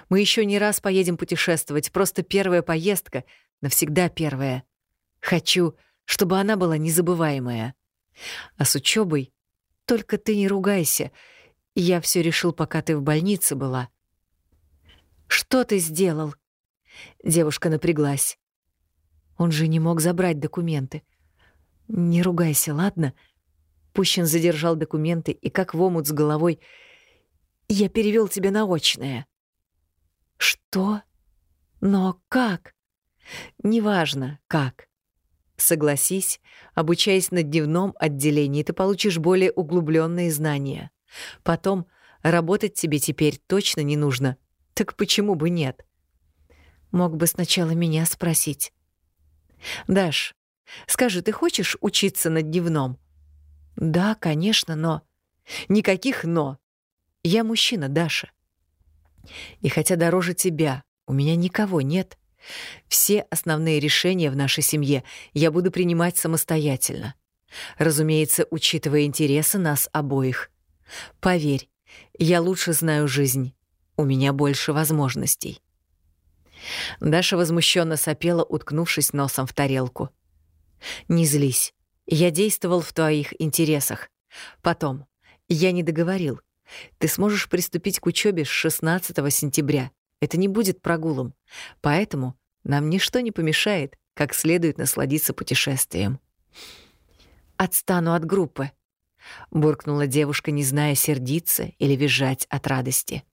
Мы еще не раз поедем путешествовать, просто первая поездка, навсегда первая. Хочу, чтобы она была незабываемая. А с учебой только ты не ругайся. Я все решил, пока ты в больнице была. Что ты сделал? Девушка напряглась. Он же не мог забрать документы. Не ругайся, ладно? Пущин задержал документы и как в омут с головой. Я перевел тебя на очное. Что? Но как? Неважно, как. Согласись, обучаясь на дневном отделении, ты получишь более углубленные знания. Потом работать тебе теперь точно не нужно. Так почему бы нет? Мог бы сначала меня спросить. Даш, скажи, ты хочешь учиться на дневном? Да, конечно, но... Никаких «но». Я мужчина, Даша. И хотя дороже тебя у меня никого нет, все основные решения в нашей семье я буду принимать самостоятельно. Разумеется, учитывая интересы нас обоих. Поверь, я лучше знаю жизнь. У меня больше возможностей. Даша возмущенно сопела, уткнувшись носом в тарелку. «Не злись. Я действовал в твоих интересах. Потом, я не договорил. Ты сможешь приступить к учебе с 16 сентября. Это не будет прогулом. Поэтому нам ничто не помешает как следует насладиться путешествием. «Отстану от группы», — буркнула девушка, не зная, сердиться или визжать от радости.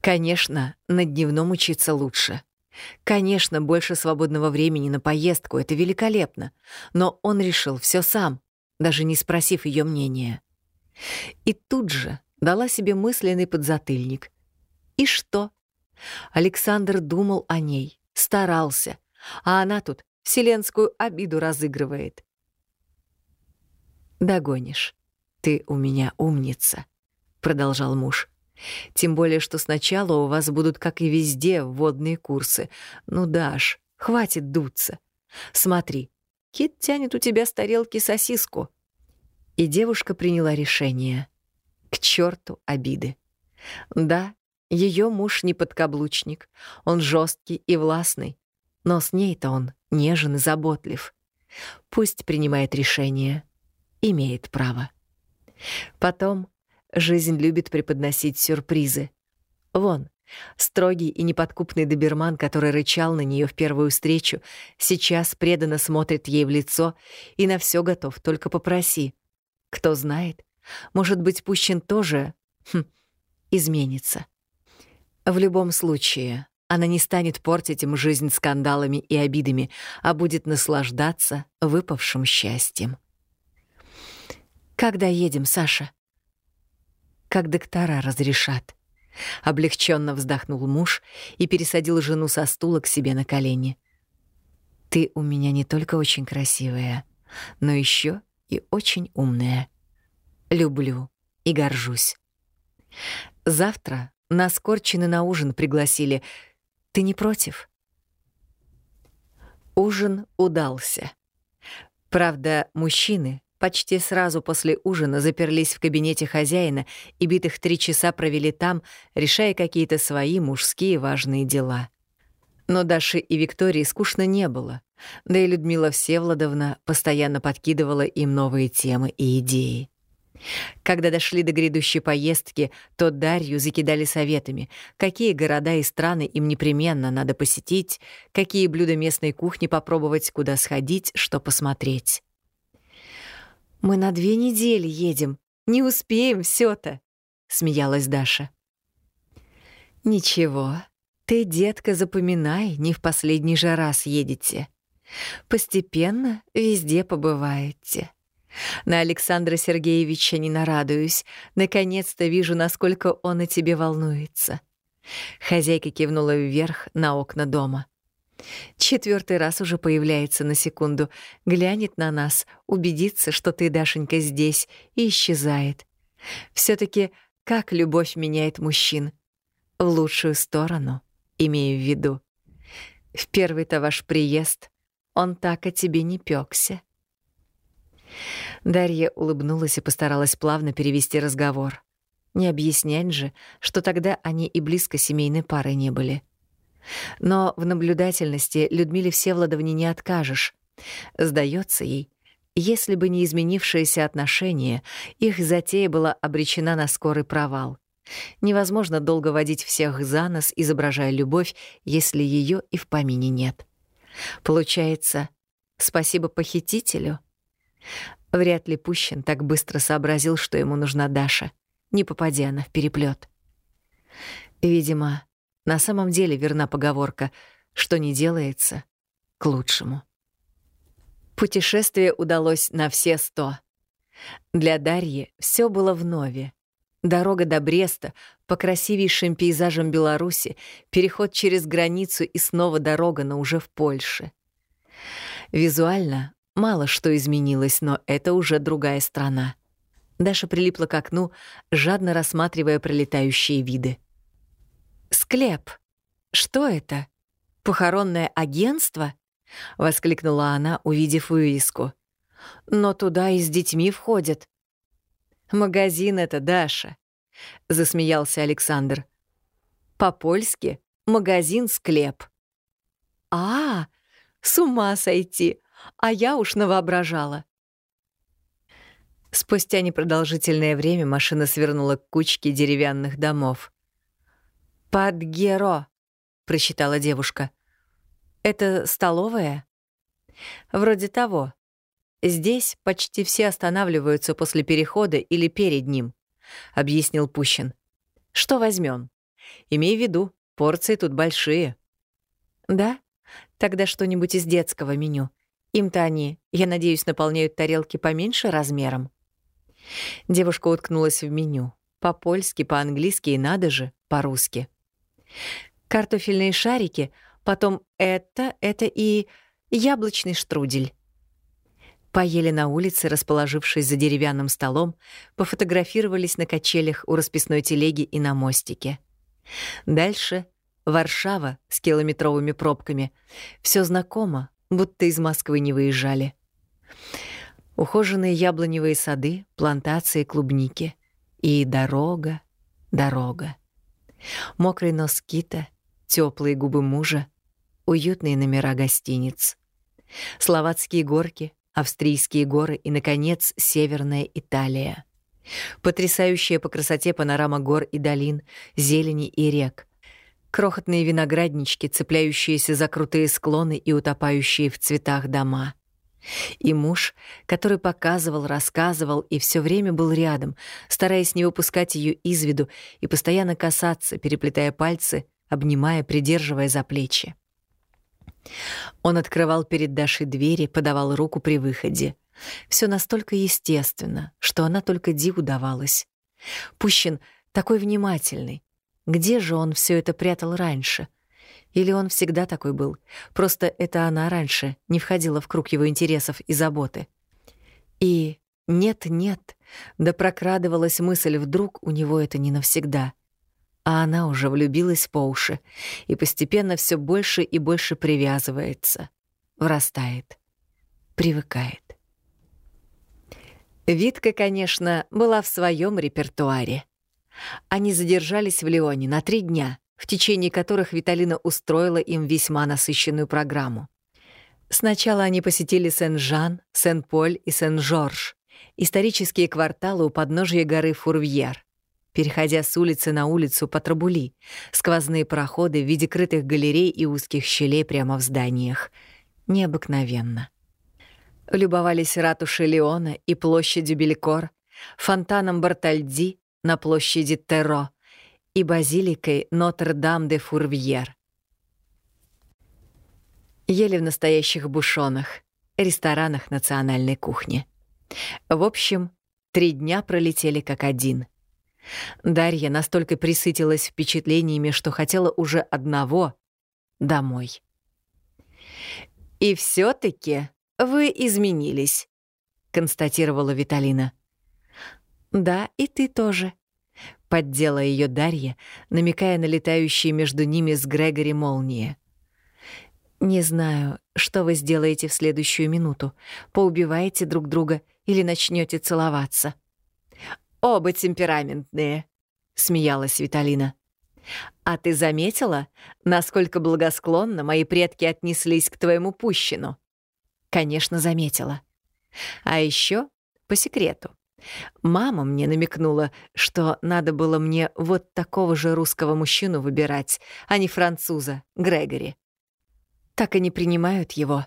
«Конечно, на дневном учиться лучше. Конечно, больше свободного времени на поездку — это великолепно. Но он решил все сам, даже не спросив ее мнения. И тут же дала себе мысленный подзатыльник. И что? Александр думал о ней, старался, а она тут вселенскую обиду разыгрывает. «Догонишь. Ты у меня умница», — продолжал муж. «Тем более, что сначала у вас будут, как и везде, вводные курсы. Ну, Даш, хватит дуться. Смотри, Кит тянет у тебя с тарелки сосиску». И девушка приняла решение. К черту обиды. Да, ее муж не подкаблучник, он жесткий и властный, но с ней-то он нежен и заботлив. Пусть принимает решение. Имеет право. Потом жизнь любит преподносить сюрпризы. Вон, строгий и неподкупный доберман, который рычал на нее в первую встречу, сейчас преданно смотрит ей в лицо и на все готов, только попроси. Кто знает, может быть, Пущин тоже хм, изменится. В любом случае, она не станет портить им жизнь скандалами и обидами, а будет наслаждаться выпавшим счастьем. «Когда едем, Саша?» «Как доктора разрешат». Облегченно вздохнул муж и пересадил жену со стула к себе на колени. «Ты у меня не только очень красивая, но еще и очень умная. Люблю и горжусь. Завтра нас Корчины на ужин пригласили — ты не против?» Ужин удался. Правда, мужчины почти сразу после ужина заперлись в кабинете хозяина и битых три часа провели там, решая какие-то свои мужские важные дела. Но Даше и Виктории скучно не было, да и Людмила Всевладовна постоянно подкидывала им новые темы и идеи. Когда дошли до грядущей поездки, то Дарью закидали советами, какие города и страны им непременно надо посетить, какие блюда местной кухни попробовать, куда сходить, что посмотреть. «Мы на две недели едем, не успеем все то смеялась Даша. «Ничего, ты, детка, запоминай, не в последний же раз едете. Постепенно везде побываете». На Александра Сергеевича не нарадуюсь. Наконец-то вижу, насколько он о тебе волнуется. Хозяйка кивнула вверх на окна дома. Четвертый раз уже появляется на секунду, глянет на нас, убедится, что ты, Дашенька, здесь, и исчезает. все таки как любовь меняет мужчин. В лучшую сторону, имею в виду. В первый-то ваш приезд он так о тебе не пёкся. Дарья улыбнулась и постаралась плавно перевести разговор. Не объяснять же, что тогда они и близко семейной парой не были. Но в наблюдательности Людмиле Всевладовне не откажешь. Сдается ей, если бы не изменившиеся отношения, их затея была обречена на скорый провал. Невозможно долго водить всех за нос, изображая любовь, если ее и в помине нет. Получается, спасибо похитителю — Вряд ли Пущин так быстро сообразил, что ему нужна Даша, не попадя она в переплет. Видимо, на самом деле верна поговорка «что не делается, к лучшему». Путешествие удалось на все сто. Для Дарьи все было в нове. Дорога до Бреста, по красивейшим пейзажам Беларуси, переход через границу и снова дорога, но уже в Польше. Визуально Мало что изменилось, но это уже другая страна. Даша прилипла к окну, жадно рассматривая пролетающие виды. «Склеп! Что это? Похоронное агентство?» — воскликнула она, увидев вывеску. «Но туда и с детьми входят». «Магазин это, Даша», — засмеялся Александр. «По-польски магазин-склеп». «А, с ума сойти! а я уж навоображала. Спустя непродолжительное время машина свернула к кучке деревянных домов. «Под Геро», — прочитала девушка. «Это столовая?» «Вроде того. Здесь почти все останавливаются после перехода или перед ним», — объяснил Пущин. «Что возьмем? Имей в виду, порции тут большие». «Да? Тогда что-нибудь из детского меню. Им-то они, я надеюсь, наполняют тарелки поменьше размером». Девушка уткнулась в меню. По-польски, по-английски и, надо же, по-русски. Картофельные шарики, потом это, это и яблочный штрудель. Поели на улице, расположившись за деревянным столом, пофотографировались на качелях у расписной телеги и на мостике. Дальше — Варшава с километровыми пробками. Все знакомо, будто из Москвы не выезжали. Ухоженные яблоневые сады, плантации клубники. И дорога, дорога. Мокрый нос кита, теплые губы мужа, уютные номера гостиниц. Словацкие горки, австрийские горы и, наконец, Северная Италия. Потрясающая по красоте панорама гор и долин, зелени и рек. Крохотные винограднички, цепляющиеся за крутые склоны и утопающие в цветах дома. И муж, который показывал, рассказывал и все время был рядом, стараясь не выпускать ее из виду и постоянно касаться, переплетая пальцы, обнимая, придерживая за плечи. Он открывал перед Дашей двери, подавал руку при выходе. Все настолько естественно, что она только диву давалась. Пущин такой внимательный. Где же он все это прятал раньше? Или он всегда такой был? Просто это она раньше не входила в круг его интересов и заботы. И нет-нет, да прокрадывалась мысль, вдруг у него это не навсегда а она уже влюбилась по уши и постепенно все больше и больше привязывается, вырастает, привыкает. Витка, конечно, была в своем репертуаре. Они задержались в Лионе на три дня, в течение которых Виталина устроила им весьма насыщенную программу. Сначала они посетили Сен-Жан, Сен-Поль и Сен-Жорж, исторические кварталы у подножия горы Фурвьер переходя с улицы на улицу по Трабули, сквозные проходы в виде крытых галерей и узких щелей прямо в зданиях. Необыкновенно. Любовались ратушей Леона и площадью Белькор, фонтаном Бартальди на площади Терро и базиликой Нотр-Дам-де-Фурвьер. Ели в настоящих бушонах, ресторанах национальной кухни. В общем, три дня пролетели как один — Дарья настолько присытилась впечатлениями, что хотела уже одного — домой. «И все таки вы изменились», — констатировала Виталина. «Да, и ты тоже», — поддела ее Дарья, намекая на летающие между ними с Грегори молнии. «Не знаю, что вы сделаете в следующую минуту. Поубиваете друг друга или начнете целоваться». Оба темпераментные», — смеялась Виталина. «А ты заметила, насколько благосклонно мои предки отнеслись к твоему пущину?» «Конечно, заметила. А еще по секрету. Мама мне намекнула, что надо было мне вот такого же русского мужчину выбирать, а не француза, Грегори. Так и не принимают его.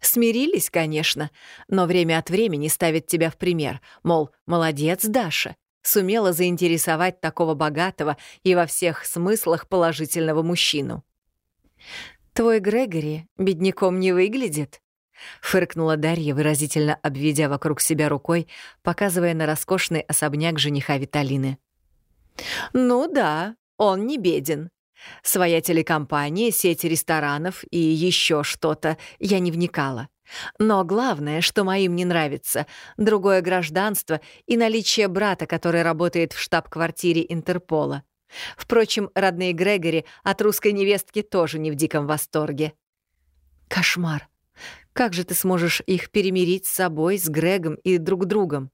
Смирились, конечно, но время от времени ставят тебя в пример, мол, молодец, Даша, сумела заинтересовать такого богатого и во всех смыслах положительного мужчину. «Твой Грегори бедняком не выглядит?» — фыркнула Дарья, выразительно обведя вокруг себя рукой, показывая на роскошный особняк жениха Виталины. «Ну да, он не беден. Своя телекомпания, сеть ресторанов и еще что-то. Я не вникала. Но главное, что моим не нравится, другое гражданство и наличие брата, который работает в штаб-квартире Интерпола. Впрочем, родные Грегори от русской невестки тоже не в диком восторге. Кошмар. Как же ты сможешь их перемирить с собой, с Грегом и друг другом?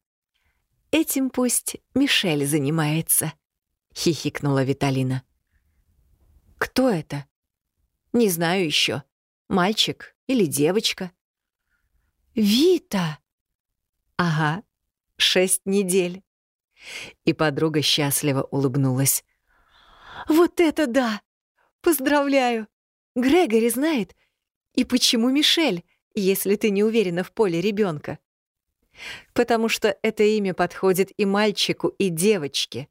Этим пусть Мишель занимается, — хихикнула Виталина. Кто это? Не знаю еще. Мальчик или девочка? Вита! Ага. Шесть недель. И подруга счастливо улыбнулась. «Вот это да! Поздравляю! Грегори знает. И почему Мишель, если ты не уверена в поле ребенка? Потому что это имя подходит и мальчику, и девочке.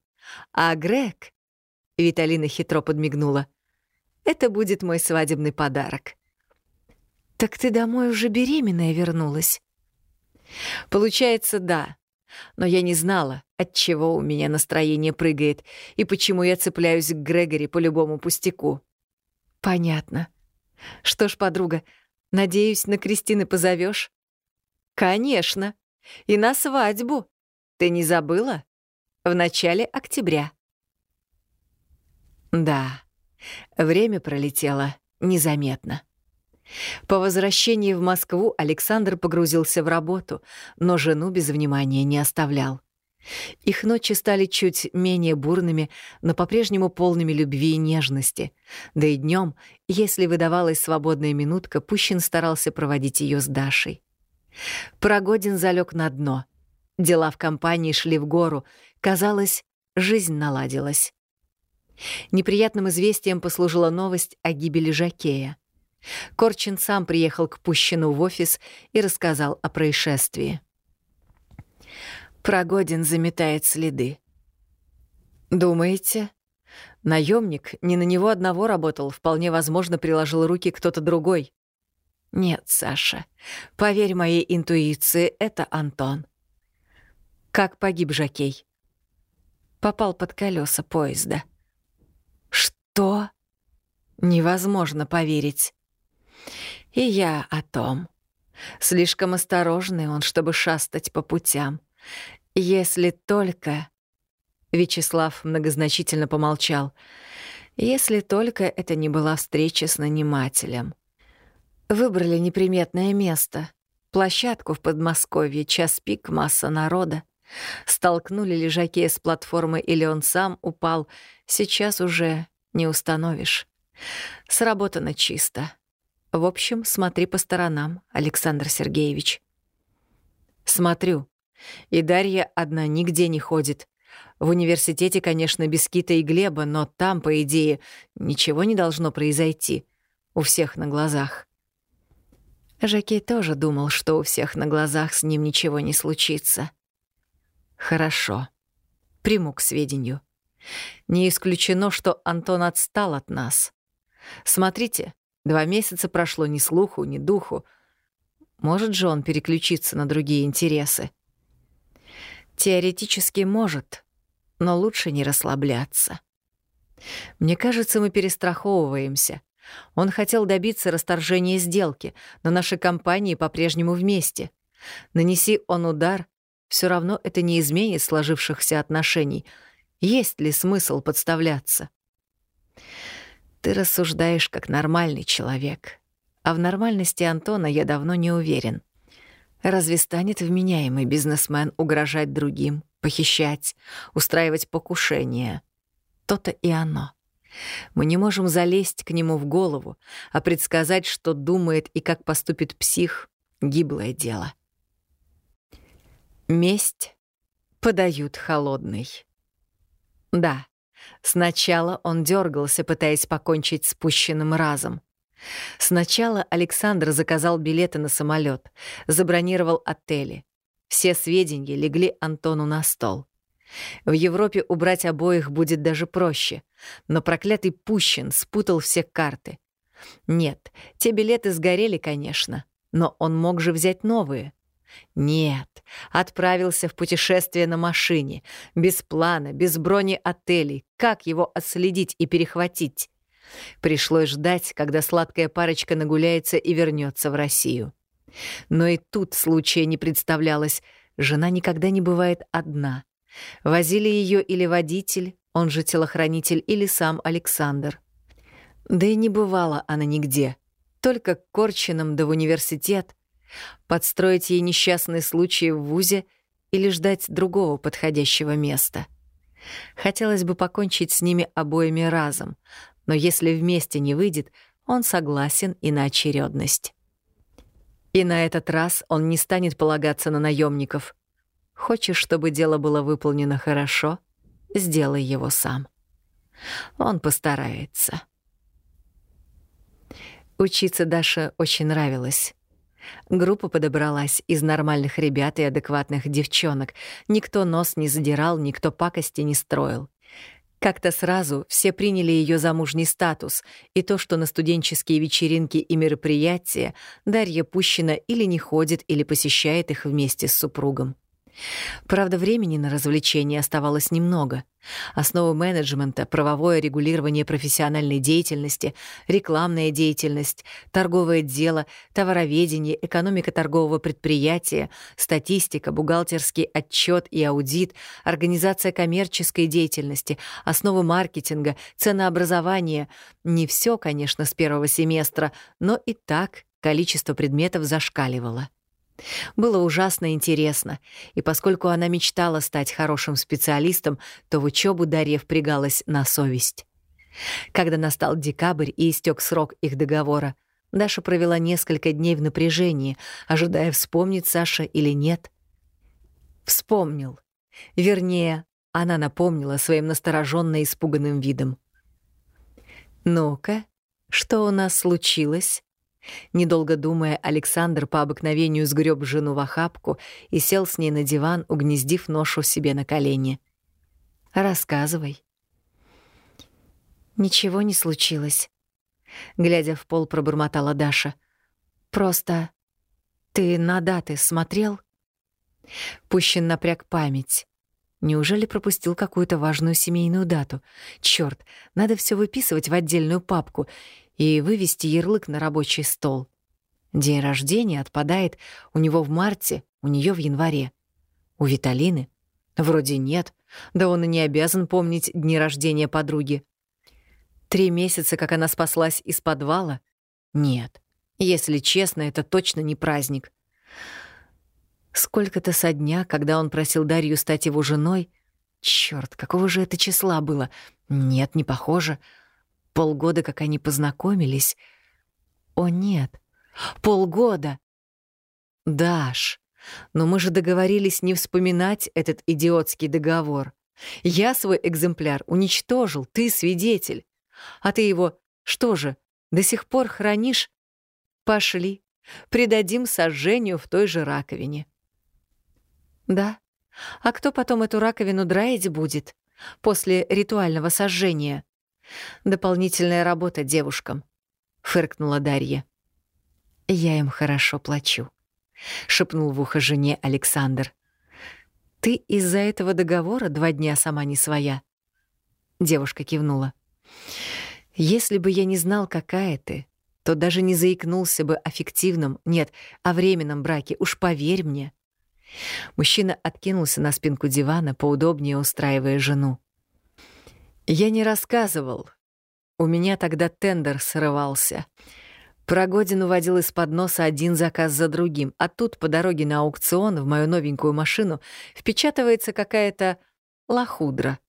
А Грег, Виталина хитро подмигнула, это будет мой свадебный подарок. Так ты домой уже беременная вернулась? Получается, да. Но я не знала, от чего у меня настроение прыгает и почему я цепляюсь к Грегори по любому пустяку. Понятно. Что ж, подруга, надеюсь, на Кристины позовешь? Конечно. И на свадьбу. Ты не забыла? В начале октября. Да, время пролетело незаметно. По возвращении в Москву Александр погрузился в работу, но жену без внимания не оставлял. Их ночи стали чуть менее бурными, но по-прежнему полными любви и нежности. Да и днем, если выдавалась свободная минутка, Пущин старался проводить ее с Дашей. Прогодин залег на дно. Дела в компании шли в гору. Казалось, жизнь наладилась. Неприятным известием послужила новость о гибели Жакея. Корчин сам приехал к Пущину в офис и рассказал о происшествии. Прогодин заметает следы. «Думаете?» Наемник не на него одного работал, вполне возможно, приложил руки кто-то другой. «Нет, Саша, поверь моей интуиции, это Антон». «Как погиб Жакей?» Попал под колеса поезда. «Что?» Невозможно поверить. И я о том. Слишком осторожный он, чтобы шастать по путям. Если только... Вячеслав многозначительно помолчал. Если только это не была встреча с нанимателем. Выбрали неприметное место. Площадку в Подмосковье, час пик, масса народа. Столкнули лежаки с платформы или он сам упал. Сейчас уже не установишь. Сработано чисто. В общем, смотри по сторонам, Александр Сергеевич. Смотрю. И Дарья одна нигде не ходит. В университете, конечно, без Кита и Глеба, но там, по идее, ничего не должно произойти. У всех на глазах. Жакей тоже думал, что у всех на глазах с ним ничего не случится. Хорошо. Приму к сведению. Не исключено, что Антон отстал от нас. Смотрите, Два месяца прошло ни слуху, ни духу. Может же он переключиться на другие интересы? Теоретически может, но лучше не расслабляться. Мне кажется, мы перестраховываемся. Он хотел добиться расторжения сделки, но наши компании по-прежнему вместе. Нанеси он удар, все равно это не изменит сложившихся отношений. Есть ли смысл подставляться? Ты рассуждаешь как нормальный человек. А в нормальности Антона я давно не уверен. Разве станет вменяемый бизнесмен угрожать другим, похищать, устраивать покушения? То-то и оно. Мы не можем залезть к нему в голову, а предсказать, что думает и как поступит псих — гиблое дело. Месть подают холодный. Да, Сначала он дергался, пытаясь покончить с пущенным разом. Сначала Александр заказал билеты на самолет, забронировал отели. Все сведения легли Антону на стол. В Европе убрать обоих будет даже проще, но проклятый Пущин спутал все карты. Нет, те билеты сгорели, конечно, но он мог же взять новые. Нет, отправился в путешествие на машине, без плана, без брони отелей. Как его отследить и перехватить? Пришлось ждать, когда сладкая парочка нагуляется и вернется в Россию. Но и тут случая не представлялось. Жена никогда не бывает одна. Возили ее или водитель, он же телохранитель, или сам Александр. Да и не бывала она нигде. Только к Корчинам да в университет — подстроить ей несчастный случай в ВУЗе или ждать другого подходящего места. Хотелось бы покончить с ними обоими разом, но если вместе не выйдет, он согласен и на очередность. И на этот раз он не станет полагаться на наемников. Хочешь, чтобы дело было выполнено хорошо? Сделай его сам. Он постарается. Учиться Даша очень нравилось. Группа подобралась из нормальных ребят и адекватных девчонок. Никто нос не задирал, никто пакости не строил. Как-то сразу все приняли ее замужний статус, и то, что на студенческие вечеринки и мероприятия Дарья Пущина или не ходит, или посещает их вместе с супругом. Правда, времени на развлечения оставалось немного. Основы менеджмента, правовое регулирование профессиональной деятельности, рекламная деятельность, торговое дело, товароведение, экономика торгового предприятия, статистика, бухгалтерский отчет и аудит, организация коммерческой деятельности, основы маркетинга, ценообразование. Не все, конечно, с первого семестра, но и так количество предметов зашкаливало. Было ужасно интересно, и поскольку она мечтала стать хорошим специалистом, то в учебу Дарья впрягалась на совесть. Когда настал декабрь и истек срок их договора, Даша провела несколько дней в напряжении, ожидая, вспомнит Саша или нет. Вспомнил. Вернее, она напомнила своим настороженно испуганным видом. «Ну-ка, что у нас случилось?» Недолго думая, Александр по обыкновению сгреб жену в охапку и сел с ней на диван, угнездив ношу себе на колени. «Рассказывай». «Ничего не случилось», — глядя в пол, пробормотала Даша. «Просто ты на даты смотрел?» Пущен напряг память. Неужели пропустил какую-то важную семейную дату? Чёрт, надо все выписывать в отдельную папку и вывести ярлык на рабочий стол. День рождения отпадает у него в марте, у нее в январе. У Виталины? Вроде нет. Да он и не обязан помнить дни рождения подруги. Три месяца, как она спаслась из подвала? Нет. Если честно, это точно не праздник. Сколько-то со дня, когда он просил Дарью стать его женой... Чёрт, какого же это числа было? Нет, не похоже. Полгода, как они познакомились. О, нет. Полгода. Даш, но мы же договорились не вспоминать этот идиотский договор. Я свой экземпляр уничтожил, ты свидетель. А ты его, что же, до сих пор хранишь? Пошли, придадим сожжению в той же раковине. Да. А кто потом эту раковину драить будет после ритуального сожжения? Дополнительная работа девушкам, фыркнула Дарья. Я им хорошо плачу, шепнул в ухо жене Александр. Ты из-за этого договора два дня сама не своя. Девушка кивнула. Если бы я не знал, какая ты, то даже не заикнулся бы о фиктивном, нет, о временном браке, уж поверь мне. Мужчина откинулся на спинку дивана, поудобнее устраивая жену. Я не рассказывал. У меня тогда тендер срывался. Прогодин уводил из-под носа один заказ за другим, а тут по дороге на аукцион в мою новенькую машину впечатывается какая-то лохудра.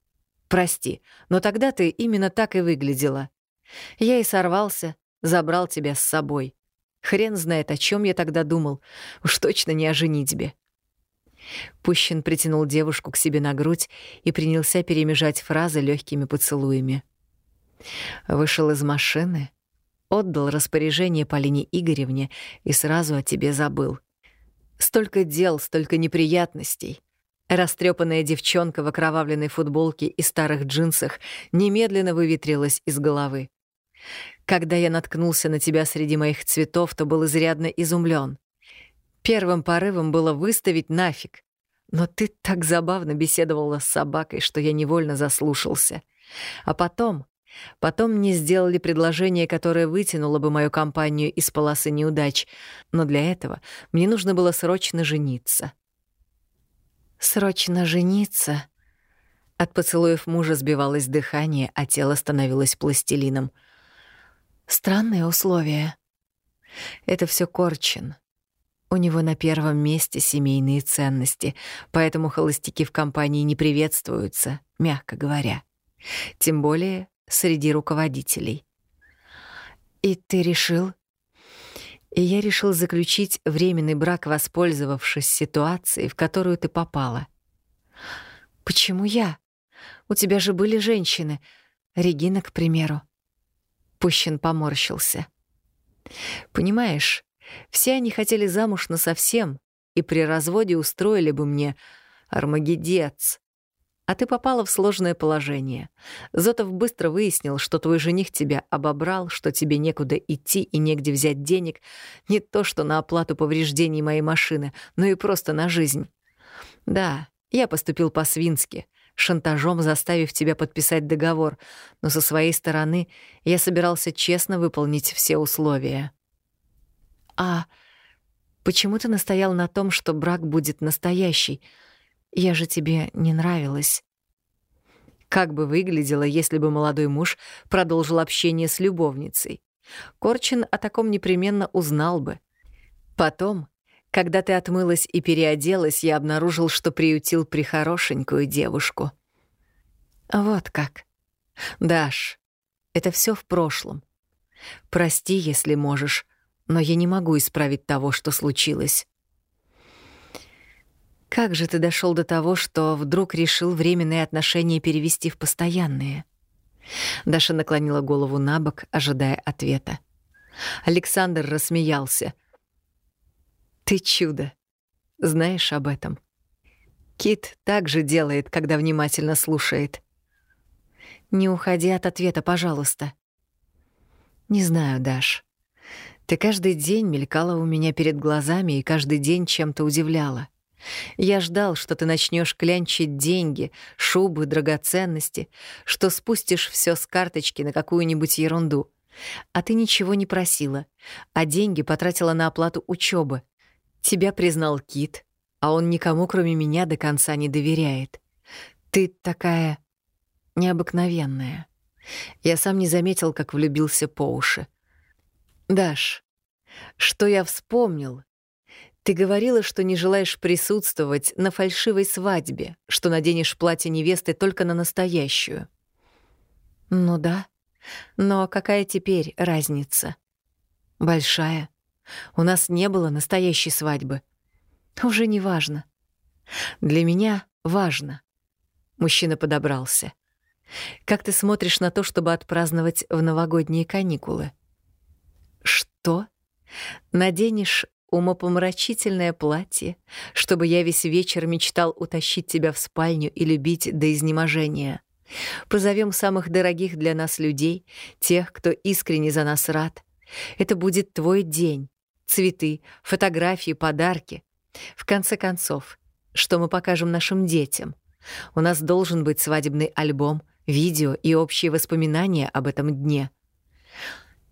Прости, но тогда ты именно так и выглядела. Я и сорвался, забрал тебя с собой. Хрен знает, о чем я тогда думал. Уж точно не о женитьбе. Пущин притянул девушку к себе на грудь и принялся перемежать фразы легкими поцелуями. Вышел из машины, отдал распоряжение Полине Игоревне и сразу о тебе забыл. Столько дел, столько неприятностей. Растрепанная девчонка в окровавленной футболке и старых джинсах немедленно выветрилась из головы. Когда я наткнулся на тебя среди моих цветов, то был изрядно изумлен. Первым порывом было выставить нафиг. Но ты так забавно беседовала с собакой, что я невольно заслушался. А потом... Потом мне сделали предложение, которое вытянуло бы мою компанию из полосы неудач. Но для этого мне нужно было срочно жениться. Срочно жениться? От поцелуев мужа сбивалось дыхание, а тело становилось пластилином. Странные условия. Это все Корчин. У него на первом месте семейные ценности, поэтому холостяки в компании не приветствуются, мягко говоря. Тем более среди руководителей. «И ты решил?» И я решил заключить временный брак, воспользовавшись ситуацией, в которую ты попала. Почему я? У тебя же были женщины. Регина, к примеру. Пущин поморщился. Понимаешь, все они хотели замуж насовсем, и при разводе устроили бы мне армагедец. А ты попала в сложное положение. Зотов быстро выяснил, что твой жених тебя обобрал, что тебе некуда идти и негде взять денег, не то что на оплату повреждений моей машины, но и просто на жизнь. Да, я поступил по-свински, шантажом заставив тебя подписать договор, но со своей стороны я собирался честно выполнить все условия. А почему ты настоял на том, что брак будет настоящий — я же тебе не нравилась. Как бы выглядело, если бы молодой муж продолжил общение с любовницей? Корчин о таком непременно узнал бы. Потом, когда ты отмылась и переоделась, я обнаружил, что приютил прихорошенькую девушку. Вот как. Даш, это все в прошлом. Прости, если можешь, но я не могу исправить того, что случилось. Как же ты дошел до того, что вдруг решил временные отношения перевести в постоянные? Даша наклонила голову на бок, ожидая ответа. Александр рассмеялся. Ты чудо. Знаешь об этом? Кит так же делает, когда внимательно слушает. Не уходи от ответа, пожалуйста. Не знаю, Даш. Ты каждый день мелькала у меня перед глазами и каждый день чем-то удивляла. Я ждал, что ты начнешь клянчить деньги, шубы, драгоценности, что спустишь все с карточки на какую-нибудь ерунду. А ты ничего не просила, а деньги потратила на оплату учебы. Тебя признал Кит, а он никому, кроме меня, до конца не доверяет. Ты такая необыкновенная. Я сам не заметил, как влюбился по уши. Даш, что я вспомнил, ты говорила, что не желаешь присутствовать на фальшивой свадьбе, что наденешь платье невесты только на настоящую. Ну да. Но какая теперь разница? Большая. У нас не было настоящей свадьбы. Уже не важно. Для меня важно. Мужчина подобрался. Как ты смотришь на то, чтобы отпраздновать в новогодние каникулы? Что? Наденешь умопомрачительное платье, чтобы я весь вечер мечтал утащить тебя в спальню и любить до изнеможения. Позовем самых дорогих для нас людей, тех, кто искренне за нас рад. Это будет твой день. Цветы, фотографии, подарки. В конце концов, что мы покажем нашим детям? У нас должен быть свадебный альбом, видео и общие воспоминания об этом дне.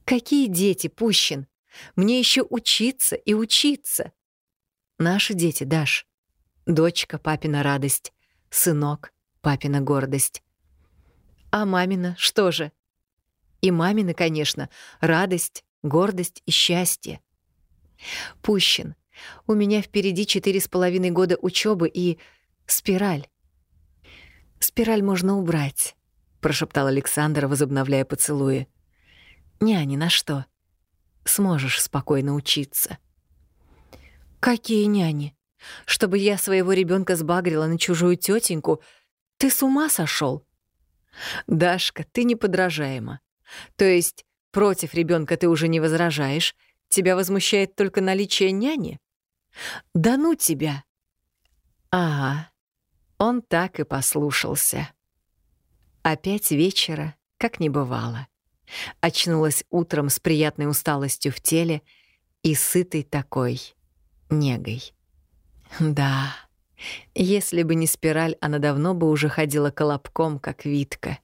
Какие дети, Пущин? Мне еще учиться и учиться. Наши дети, Даш. Дочка — папина радость, сынок — папина гордость. А мамина что же? И мамина, конечно, радость, гордость и счастье. Пущин. У меня впереди четыре с половиной года учебы и спираль. Спираль можно убрать, прошептал Александр, возобновляя поцелуи. Няни, на что? сможешь спокойно учиться. Какие няни? Чтобы я своего ребенка сбагрила на чужую тетеньку? Ты с ума сошел? Дашка, ты неподражаема. То есть против ребенка ты уже не возражаешь, тебя возмущает только наличие няни? Да ну тебя! Ага, он так и послушался. Опять вечера, как не бывало. Очнулась утром с приятной усталостью в теле и сытой такой негой. Да, если бы не спираль, она давно бы уже ходила колобком, как Витка.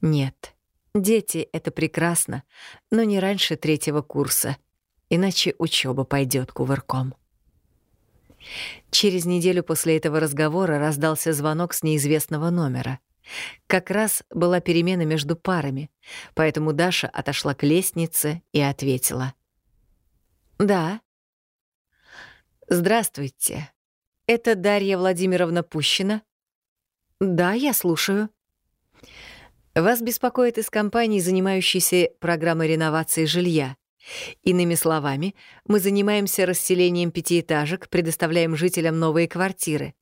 Нет, дети — это прекрасно, но не раньше третьего курса, иначе учеба пойдет кувырком. Через неделю после этого разговора раздался звонок с неизвестного номера. Как раз была перемена между парами, поэтому Даша отошла к лестнице и ответила. «Да». «Здравствуйте. Это Дарья Владимировна Пущина?» «Да, я слушаю». «Вас беспокоит из компании, занимающейся программой реновации жилья. Иными словами, мы занимаемся расселением пятиэтажек, предоставляем жителям новые квартиры.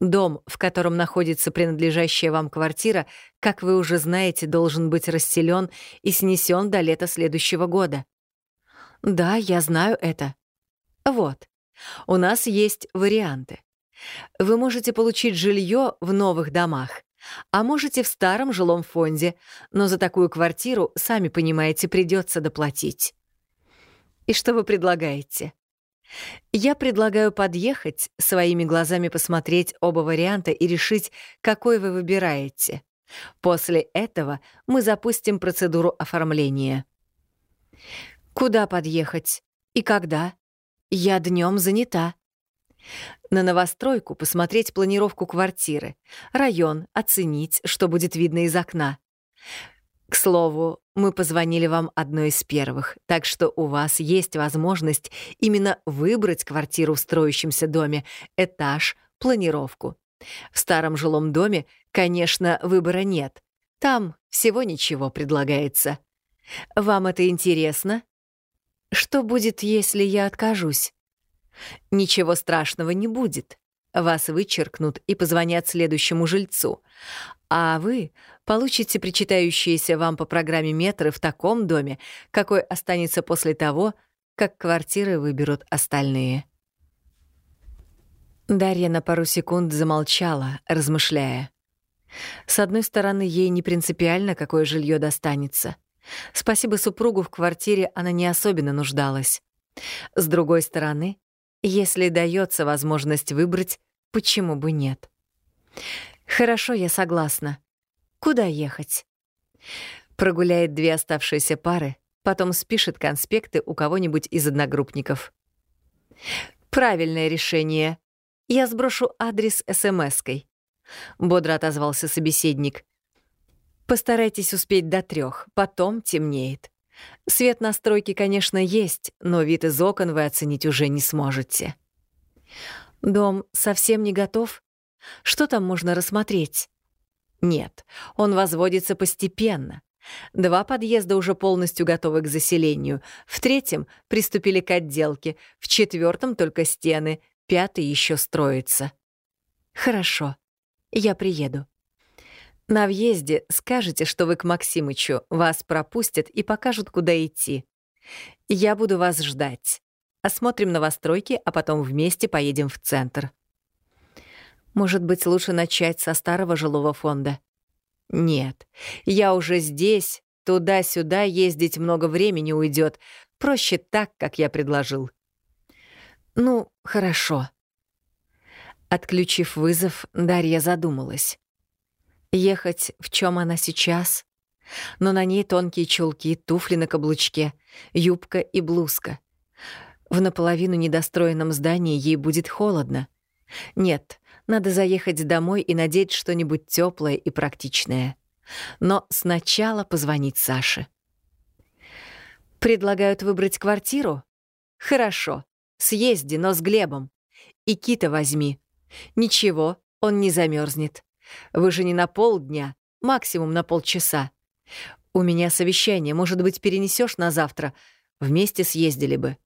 Дом, в котором находится принадлежащая вам квартира, как вы уже знаете, должен быть расселен и снесен до лета следующего года. Да, я знаю это. Вот. У нас есть варианты. Вы можете получить жилье в новых домах, а можете в старом жилом фонде, но за такую квартиру, сами понимаете, придется доплатить. И что вы предлагаете? Я предлагаю подъехать, своими глазами посмотреть оба варианта и решить, какой вы выбираете. После этого мы запустим процедуру оформления. Куда подъехать? И когда? Я днем занята. На новостройку посмотреть планировку квартиры, район, оценить, что будет видно из окна. К слову, мы позвонили вам одной из первых, так что у вас есть возможность именно выбрать квартиру в строящемся доме, этаж, планировку. В старом жилом доме, конечно, выбора нет. Там всего ничего предлагается. Вам это интересно? Что будет, если я откажусь? Ничего страшного не будет. Вас вычеркнут и позвонят следующему жильцу. А вы получите причитающиеся вам по программе метры в таком доме, какой останется после того, как квартиры выберут остальные. Дарья на пару секунд замолчала, размышляя. С одной стороны, ей не принципиально, какое жилье достанется. Спасибо супругу в квартире она не особенно нуждалась. С другой стороны, если дается возможность выбрать, почему бы нет? Хорошо, я согласна. Куда ехать? Прогуляет две оставшиеся пары, потом спишет конспекты у кого-нибудь из одногруппников. Правильное решение. Я сброшу адрес СМС-кой. Бодро отозвался собеседник. Постарайтесь успеть до трех, потом темнеет. Свет на стройке, конечно, есть, но вид из окон вы оценить уже не сможете. Дом совсем не готов? Что там можно рассмотреть? Нет, он возводится постепенно. Два подъезда уже полностью готовы к заселению, в третьем приступили к отделке, в четвертом только стены, пятый еще строится. Хорошо, я приеду. На въезде скажете, что вы к Максимычу, вас пропустят и покажут, куда идти. Я буду вас ждать. Осмотрим новостройки, а потом вместе поедем в центр. Может быть, лучше начать со старого жилого фонда? Нет, я уже здесь, туда-сюда ездить много времени уйдет. Проще так, как я предложил. Ну, хорошо. Отключив вызов, Дарья задумалась. Ехать, в чем она сейчас? Но на ней тонкие чулки, туфли на каблучке, юбка и блузка. В наполовину недостроенном здании ей будет холодно. Нет, надо заехать домой и надеть что-нибудь теплое и практичное. Но сначала позвонить Саше. Предлагают выбрать квартиру? Хорошо. Съезди, но с Глебом. И Кита возьми. Ничего, он не замерзнет. Вы же не на полдня, максимум на полчаса. У меня совещание, может быть, перенесешь на завтра? Вместе съездили бы».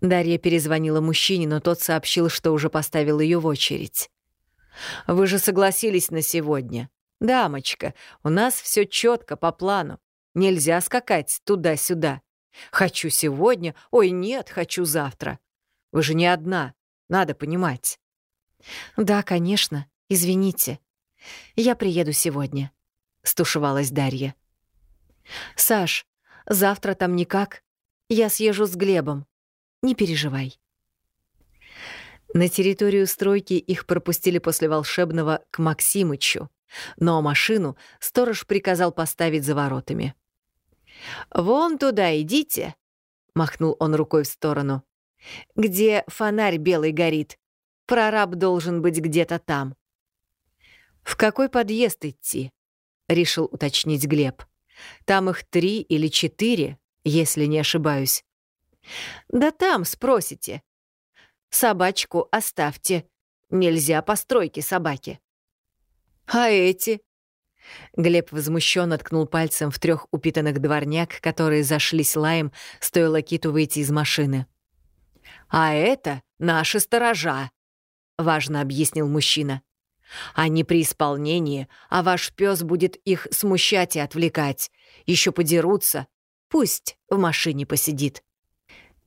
Дарья перезвонила мужчине, но тот сообщил, что уже поставил ее в очередь. «Вы же согласились на сегодня. Дамочка, у нас все четко по плану. Нельзя скакать туда-сюда. Хочу сегодня, ой, нет, хочу завтра. Вы же не одна, надо понимать». «Да, конечно. «Извините, я приеду сегодня», — стушевалась Дарья. «Саш, завтра там никак. Я съезжу с Глебом. Не переживай». На территорию стройки их пропустили после волшебного к Максимычу, но машину сторож приказал поставить за воротами. «Вон туда идите», — махнул он рукой в сторону. «Где фонарь белый горит. Прораб должен быть где-то там». «В какой подъезд идти?» — решил уточнить Глеб. «Там их три или четыре, если не ошибаюсь». «Да там спросите. Собачку оставьте. Нельзя постройки собаки». «А эти?» Глеб возмущенно ткнул пальцем в трех упитанных дворняк, которые зашлись лаем, стоило киту выйти из машины. «А это наши сторожа», — важно объяснил мужчина. «Они при исполнении, а ваш пес будет их смущать и отвлекать. Еще подерутся. Пусть в машине посидит».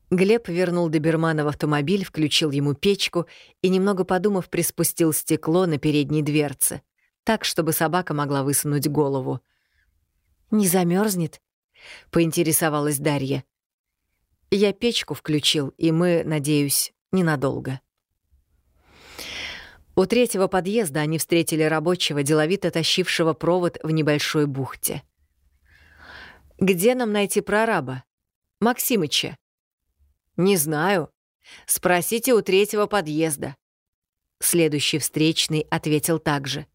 Глеб вернул добермана в автомобиль, включил ему печку и, немного подумав, приспустил стекло на передней дверце — так, чтобы собака могла высунуть голову. «Не замерзнет? поинтересовалась Дарья. «Я печку включил, и мы, надеюсь, ненадолго». У третьего подъезда они встретили рабочего, деловито тащившего провод в небольшой бухте. «Где нам найти прораба? Максимыча?» «Не знаю. Спросите у третьего подъезда». Следующий встречный ответил так же.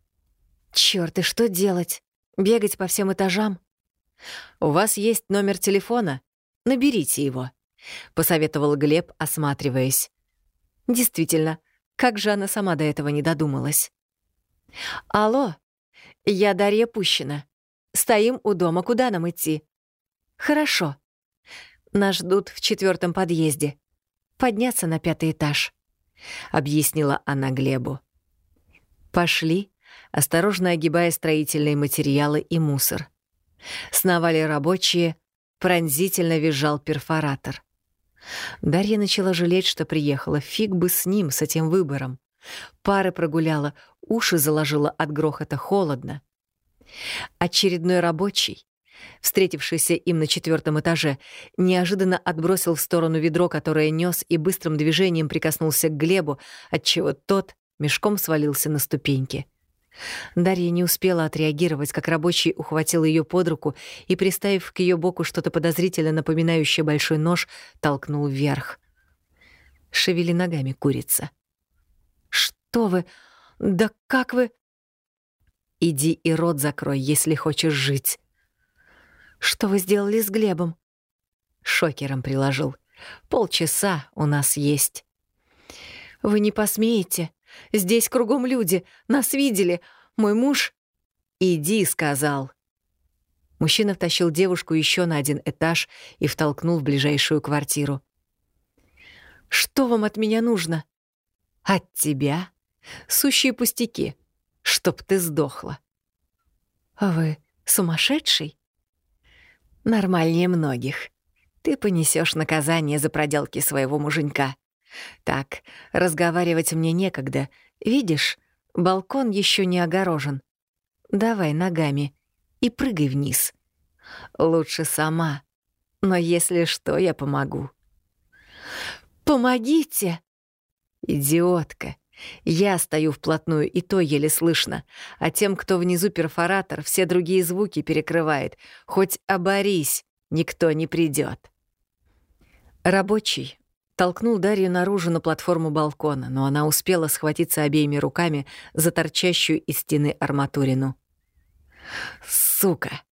Чёрт, и что делать? Бегать по всем этажам? У вас есть номер телефона? Наберите его, посоветовал Глеб, осматриваясь. Действительно, как же она сама до этого не додумалась? Алло, я Дарья Пущина. Стоим у дома, куда нам идти? Хорошо. Нас ждут в четвертом подъезде. Подняться на пятый этаж, объяснила она Глебу. Пошли осторожно огибая строительные материалы и мусор. Сновали рабочие, пронзительно визжал перфоратор. Дарья начала жалеть, что приехала. Фиг бы с ним, с этим выбором. Пары прогуляла, уши заложила от грохота холодно. Очередной рабочий, встретившийся им на четвертом этаже, неожиданно отбросил в сторону ведро, которое нес, и быстрым движением прикоснулся к Глебу, отчего тот мешком свалился на ступеньки. Дарья не успела отреагировать, как рабочий ухватил ее под руку и, приставив к ее боку что-то подозрительно напоминающее большой нож, толкнул вверх. Шевели ногами, курица. «Что вы? Да как вы...» «Иди и рот закрой, если хочешь жить». «Что вы сделали с Глебом?» Шокером приложил. «Полчаса у нас есть». «Вы не посмеете?» Здесь кругом люди. Нас видели. Мой муж...» «Иди», — сказал. Мужчина втащил девушку еще на один этаж и втолкнул в ближайшую квартиру. «Что вам от меня нужно?» «От тебя? Сущие пустяки. Чтоб ты сдохла». «А вы сумасшедший?» «Нормальнее многих. Ты понесешь наказание за проделки своего муженька. Так, разговаривать мне некогда. Видишь, балкон еще не огорожен. Давай ногами и прыгай вниз. Лучше сама. Но если что, я помогу. Помогите! Идиотка. Я стою вплотную, и то еле слышно, а тем, кто внизу перфоратор, все другие звуки перекрывает. Хоть оборись, никто не придет. Рабочий, Толкнул Дарью наружу на платформу балкона, но она успела схватиться обеими руками за торчащую из стены арматурину. «Сука!»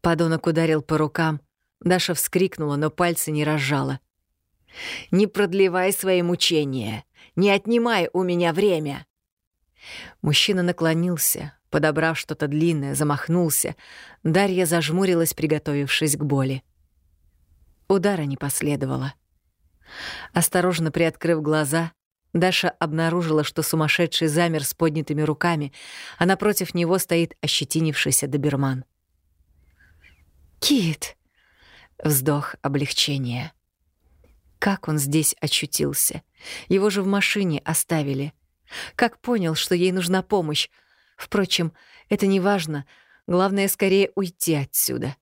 Подонок ударил по рукам. Даша вскрикнула, но пальцы не разжала. «Не продлевай свои мучения! Не отнимай у меня время!» Мужчина наклонился, подобрав что-то длинное, замахнулся. Дарья зажмурилась, приготовившись к боли. Удара не последовало. Осторожно приоткрыв глаза, Даша обнаружила, что сумасшедший замер с поднятыми руками, а напротив него стоит ощетинившийся доберман. «Кит!» — вздох облегчения. Как он здесь очутился? Его же в машине оставили. Как понял, что ей нужна помощь? Впрочем, это не важно. Главное, скорее уйти отсюда.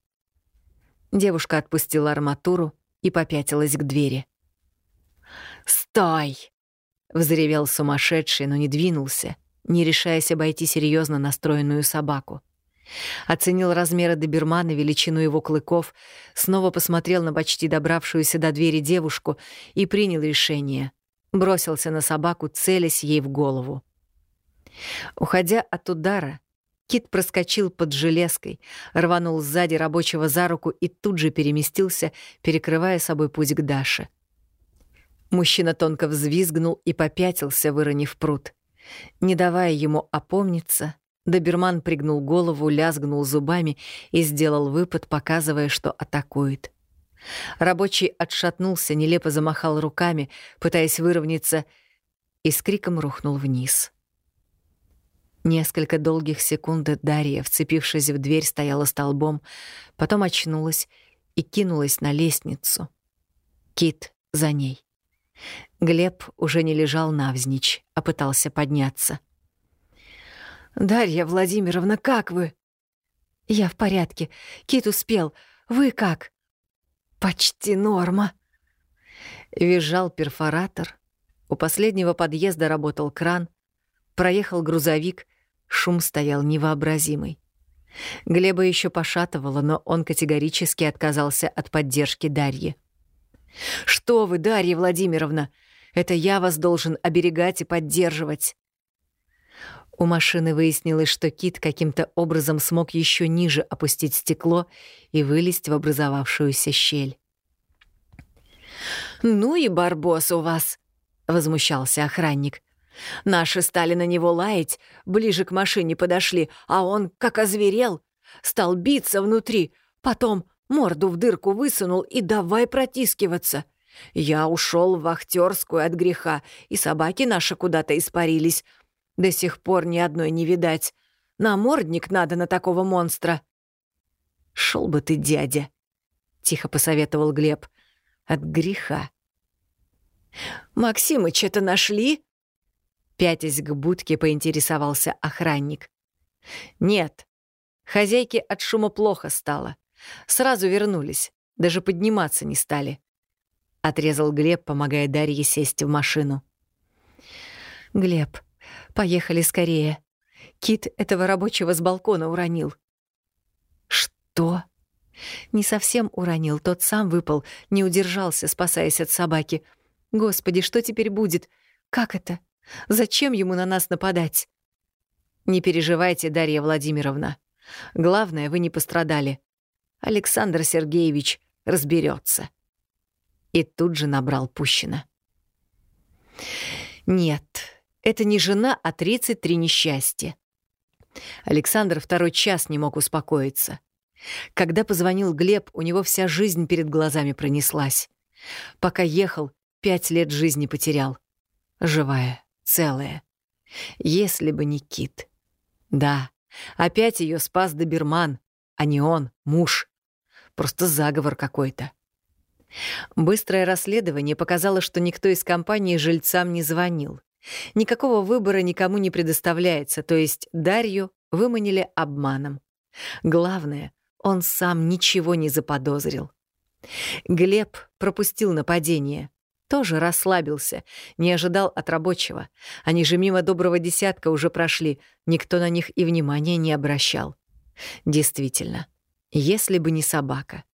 Девушка отпустила арматуру и попятилась к двери. «Стой!» — взревел сумасшедший, но не двинулся, не решаясь обойти серьезно настроенную собаку. Оценил размеры добермана, величину его клыков, снова посмотрел на почти добравшуюся до двери девушку и принял решение. Бросился на собаку, целясь ей в голову. Уходя от удара, Кит проскочил под железкой, рванул сзади рабочего за руку и тут же переместился, перекрывая собой путь к Даше. Мужчина тонко взвизгнул и попятился, выронив пруд. Не давая ему опомниться, Доберман пригнул голову, лязгнул зубами и сделал выпад, показывая, что атакует. Рабочий отшатнулся, нелепо замахал руками, пытаясь выровняться, и с криком рухнул вниз. Несколько долгих секунд Дарья, вцепившись в дверь, стояла столбом, потом очнулась и кинулась на лестницу. Кит за ней. Глеб уже не лежал навзничь, а пытался подняться. «Дарья Владимировна, как вы?» «Я в порядке. Кит успел. Вы как?» «Почти норма». Визжал перфоратор. У последнего подъезда работал кран. Проехал грузовик. Шум стоял невообразимый. Глеба еще пошатывало, но он категорически отказался от поддержки Дарьи. «Что вы, Дарья Владимировна? Это я вас должен оберегать и поддерживать». У машины выяснилось, что Кит каким-то образом смог еще ниже опустить стекло и вылезть в образовавшуюся щель. «Ну и барбос у вас!» — возмущался охранник. «Наши стали на него лаять, ближе к машине подошли, а он, как озверел, стал биться внутри, потом морду в дырку высунул и давай протискиваться. Я ушел в вахтерскую от греха, и собаки наши куда-то испарились, до сих пор ни одной не видать. Намордник надо на такого монстра. Шел бы ты, дядя, тихо посоветовал Глеб. От греха. Максимыч это нашли? Пятясь к будке, поинтересовался охранник. Нет. Хозяйке от шума плохо стало. Сразу вернулись, даже подниматься не стали. Отрезал Глеб, помогая Дарье сесть в машину. «Глеб, Поехали скорее. Кит этого рабочего с балкона уронил. Что? Не совсем уронил, тот сам выпал, не удержался, спасаясь от собаки. Господи, что теперь будет? Как это? Зачем ему на нас нападать? Не переживайте, Дарья Владимировна. Главное, вы не пострадали. Александр Сергеевич разберется. И тут же набрал Пущина. Нет, это не жена, а 33 несчастья. Александр второй час не мог успокоиться. Когда позвонил Глеб, у него вся жизнь перед глазами пронеслась. Пока ехал, пять лет жизни потерял. Живая, целая. Если бы не Кит. Да, опять ее спас доберман, а не он, муж. Просто заговор какой-то. Быстрое расследование показало, что никто из компании жильцам не звонил. Никакого выбора никому не предоставляется, то есть Дарью выманили обманом. Главное, он сам ничего не заподозрил. Глеб пропустил нападение. Тоже расслабился, не ожидал от рабочего. Они же мимо доброго десятка уже прошли, никто на них и внимания не обращал. Действительно, если бы не собака.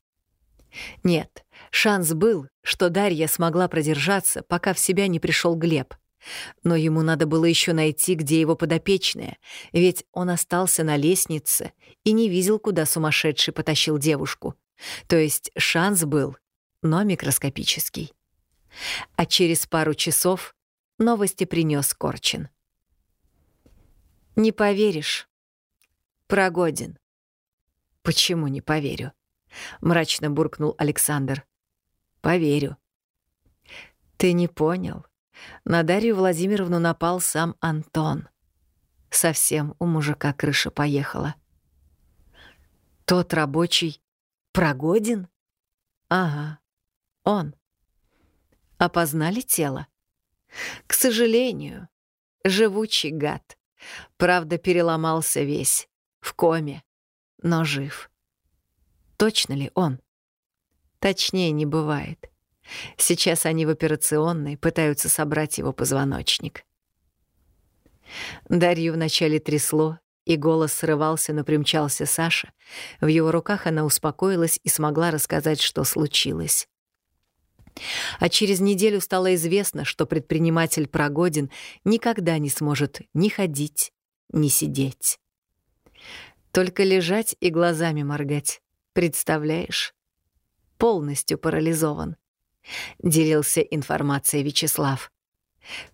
Нет, шанс был, что Дарья смогла продержаться, пока в себя не пришел Глеб. Но ему надо было еще найти, где его подопечная, ведь он остался на лестнице и не видел, куда сумасшедший потащил девушку. То есть шанс был, но микроскопический. А через пару часов новости принес Корчин. «Не поверишь. Прогодин». «Почему не поверю?» — мрачно буркнул Александр. «Поверю». «Ты не понял. На Дарью Владимировну напал сам Антон. Совсем у мужика крыша поехала. Тот рабочий Прогодин? Ага, он. Опознали тело? К сожалению, живучий гад. Правда, переломался весь, в коме, но жив. Точно ли он? Точнее не бывает. Сейчас они в операционной пытаются собрать его позвоночник. Дарью вначале трясло, и голос срывался, но примчался Саша. В его руках она успокоилась и смогла рассказать, что случилось. А через неделю стало известно, что предприниматель Прогодин никогда не сможет ни ходить, ни сидеть. Только лежать и глазами моргать. Представляешь? Полностью парализован. — делился информацией Вячеслав.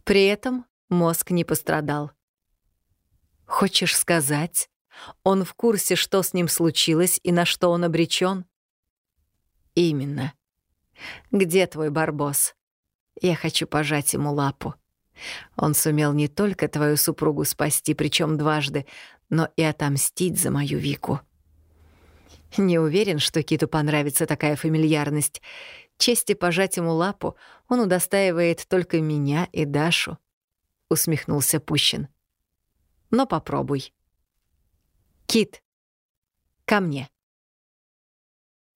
При этом мозг не пострадал. Хочешь сказать, он в курсе, что с ним случилось и на что он обречен? Именно. Где твой барбос? Я хочу пожать ему лапу. Он сумел не только твою супругу спасти, причем дважды, но и отомстить за мою Вику. Не уверен, что Киту понравится такая фамильярность. Чести пожать ему лапу он удостаивает только меня и Дашу, — усмехнулся Пущин. Но попробуй. Кит, ко мне.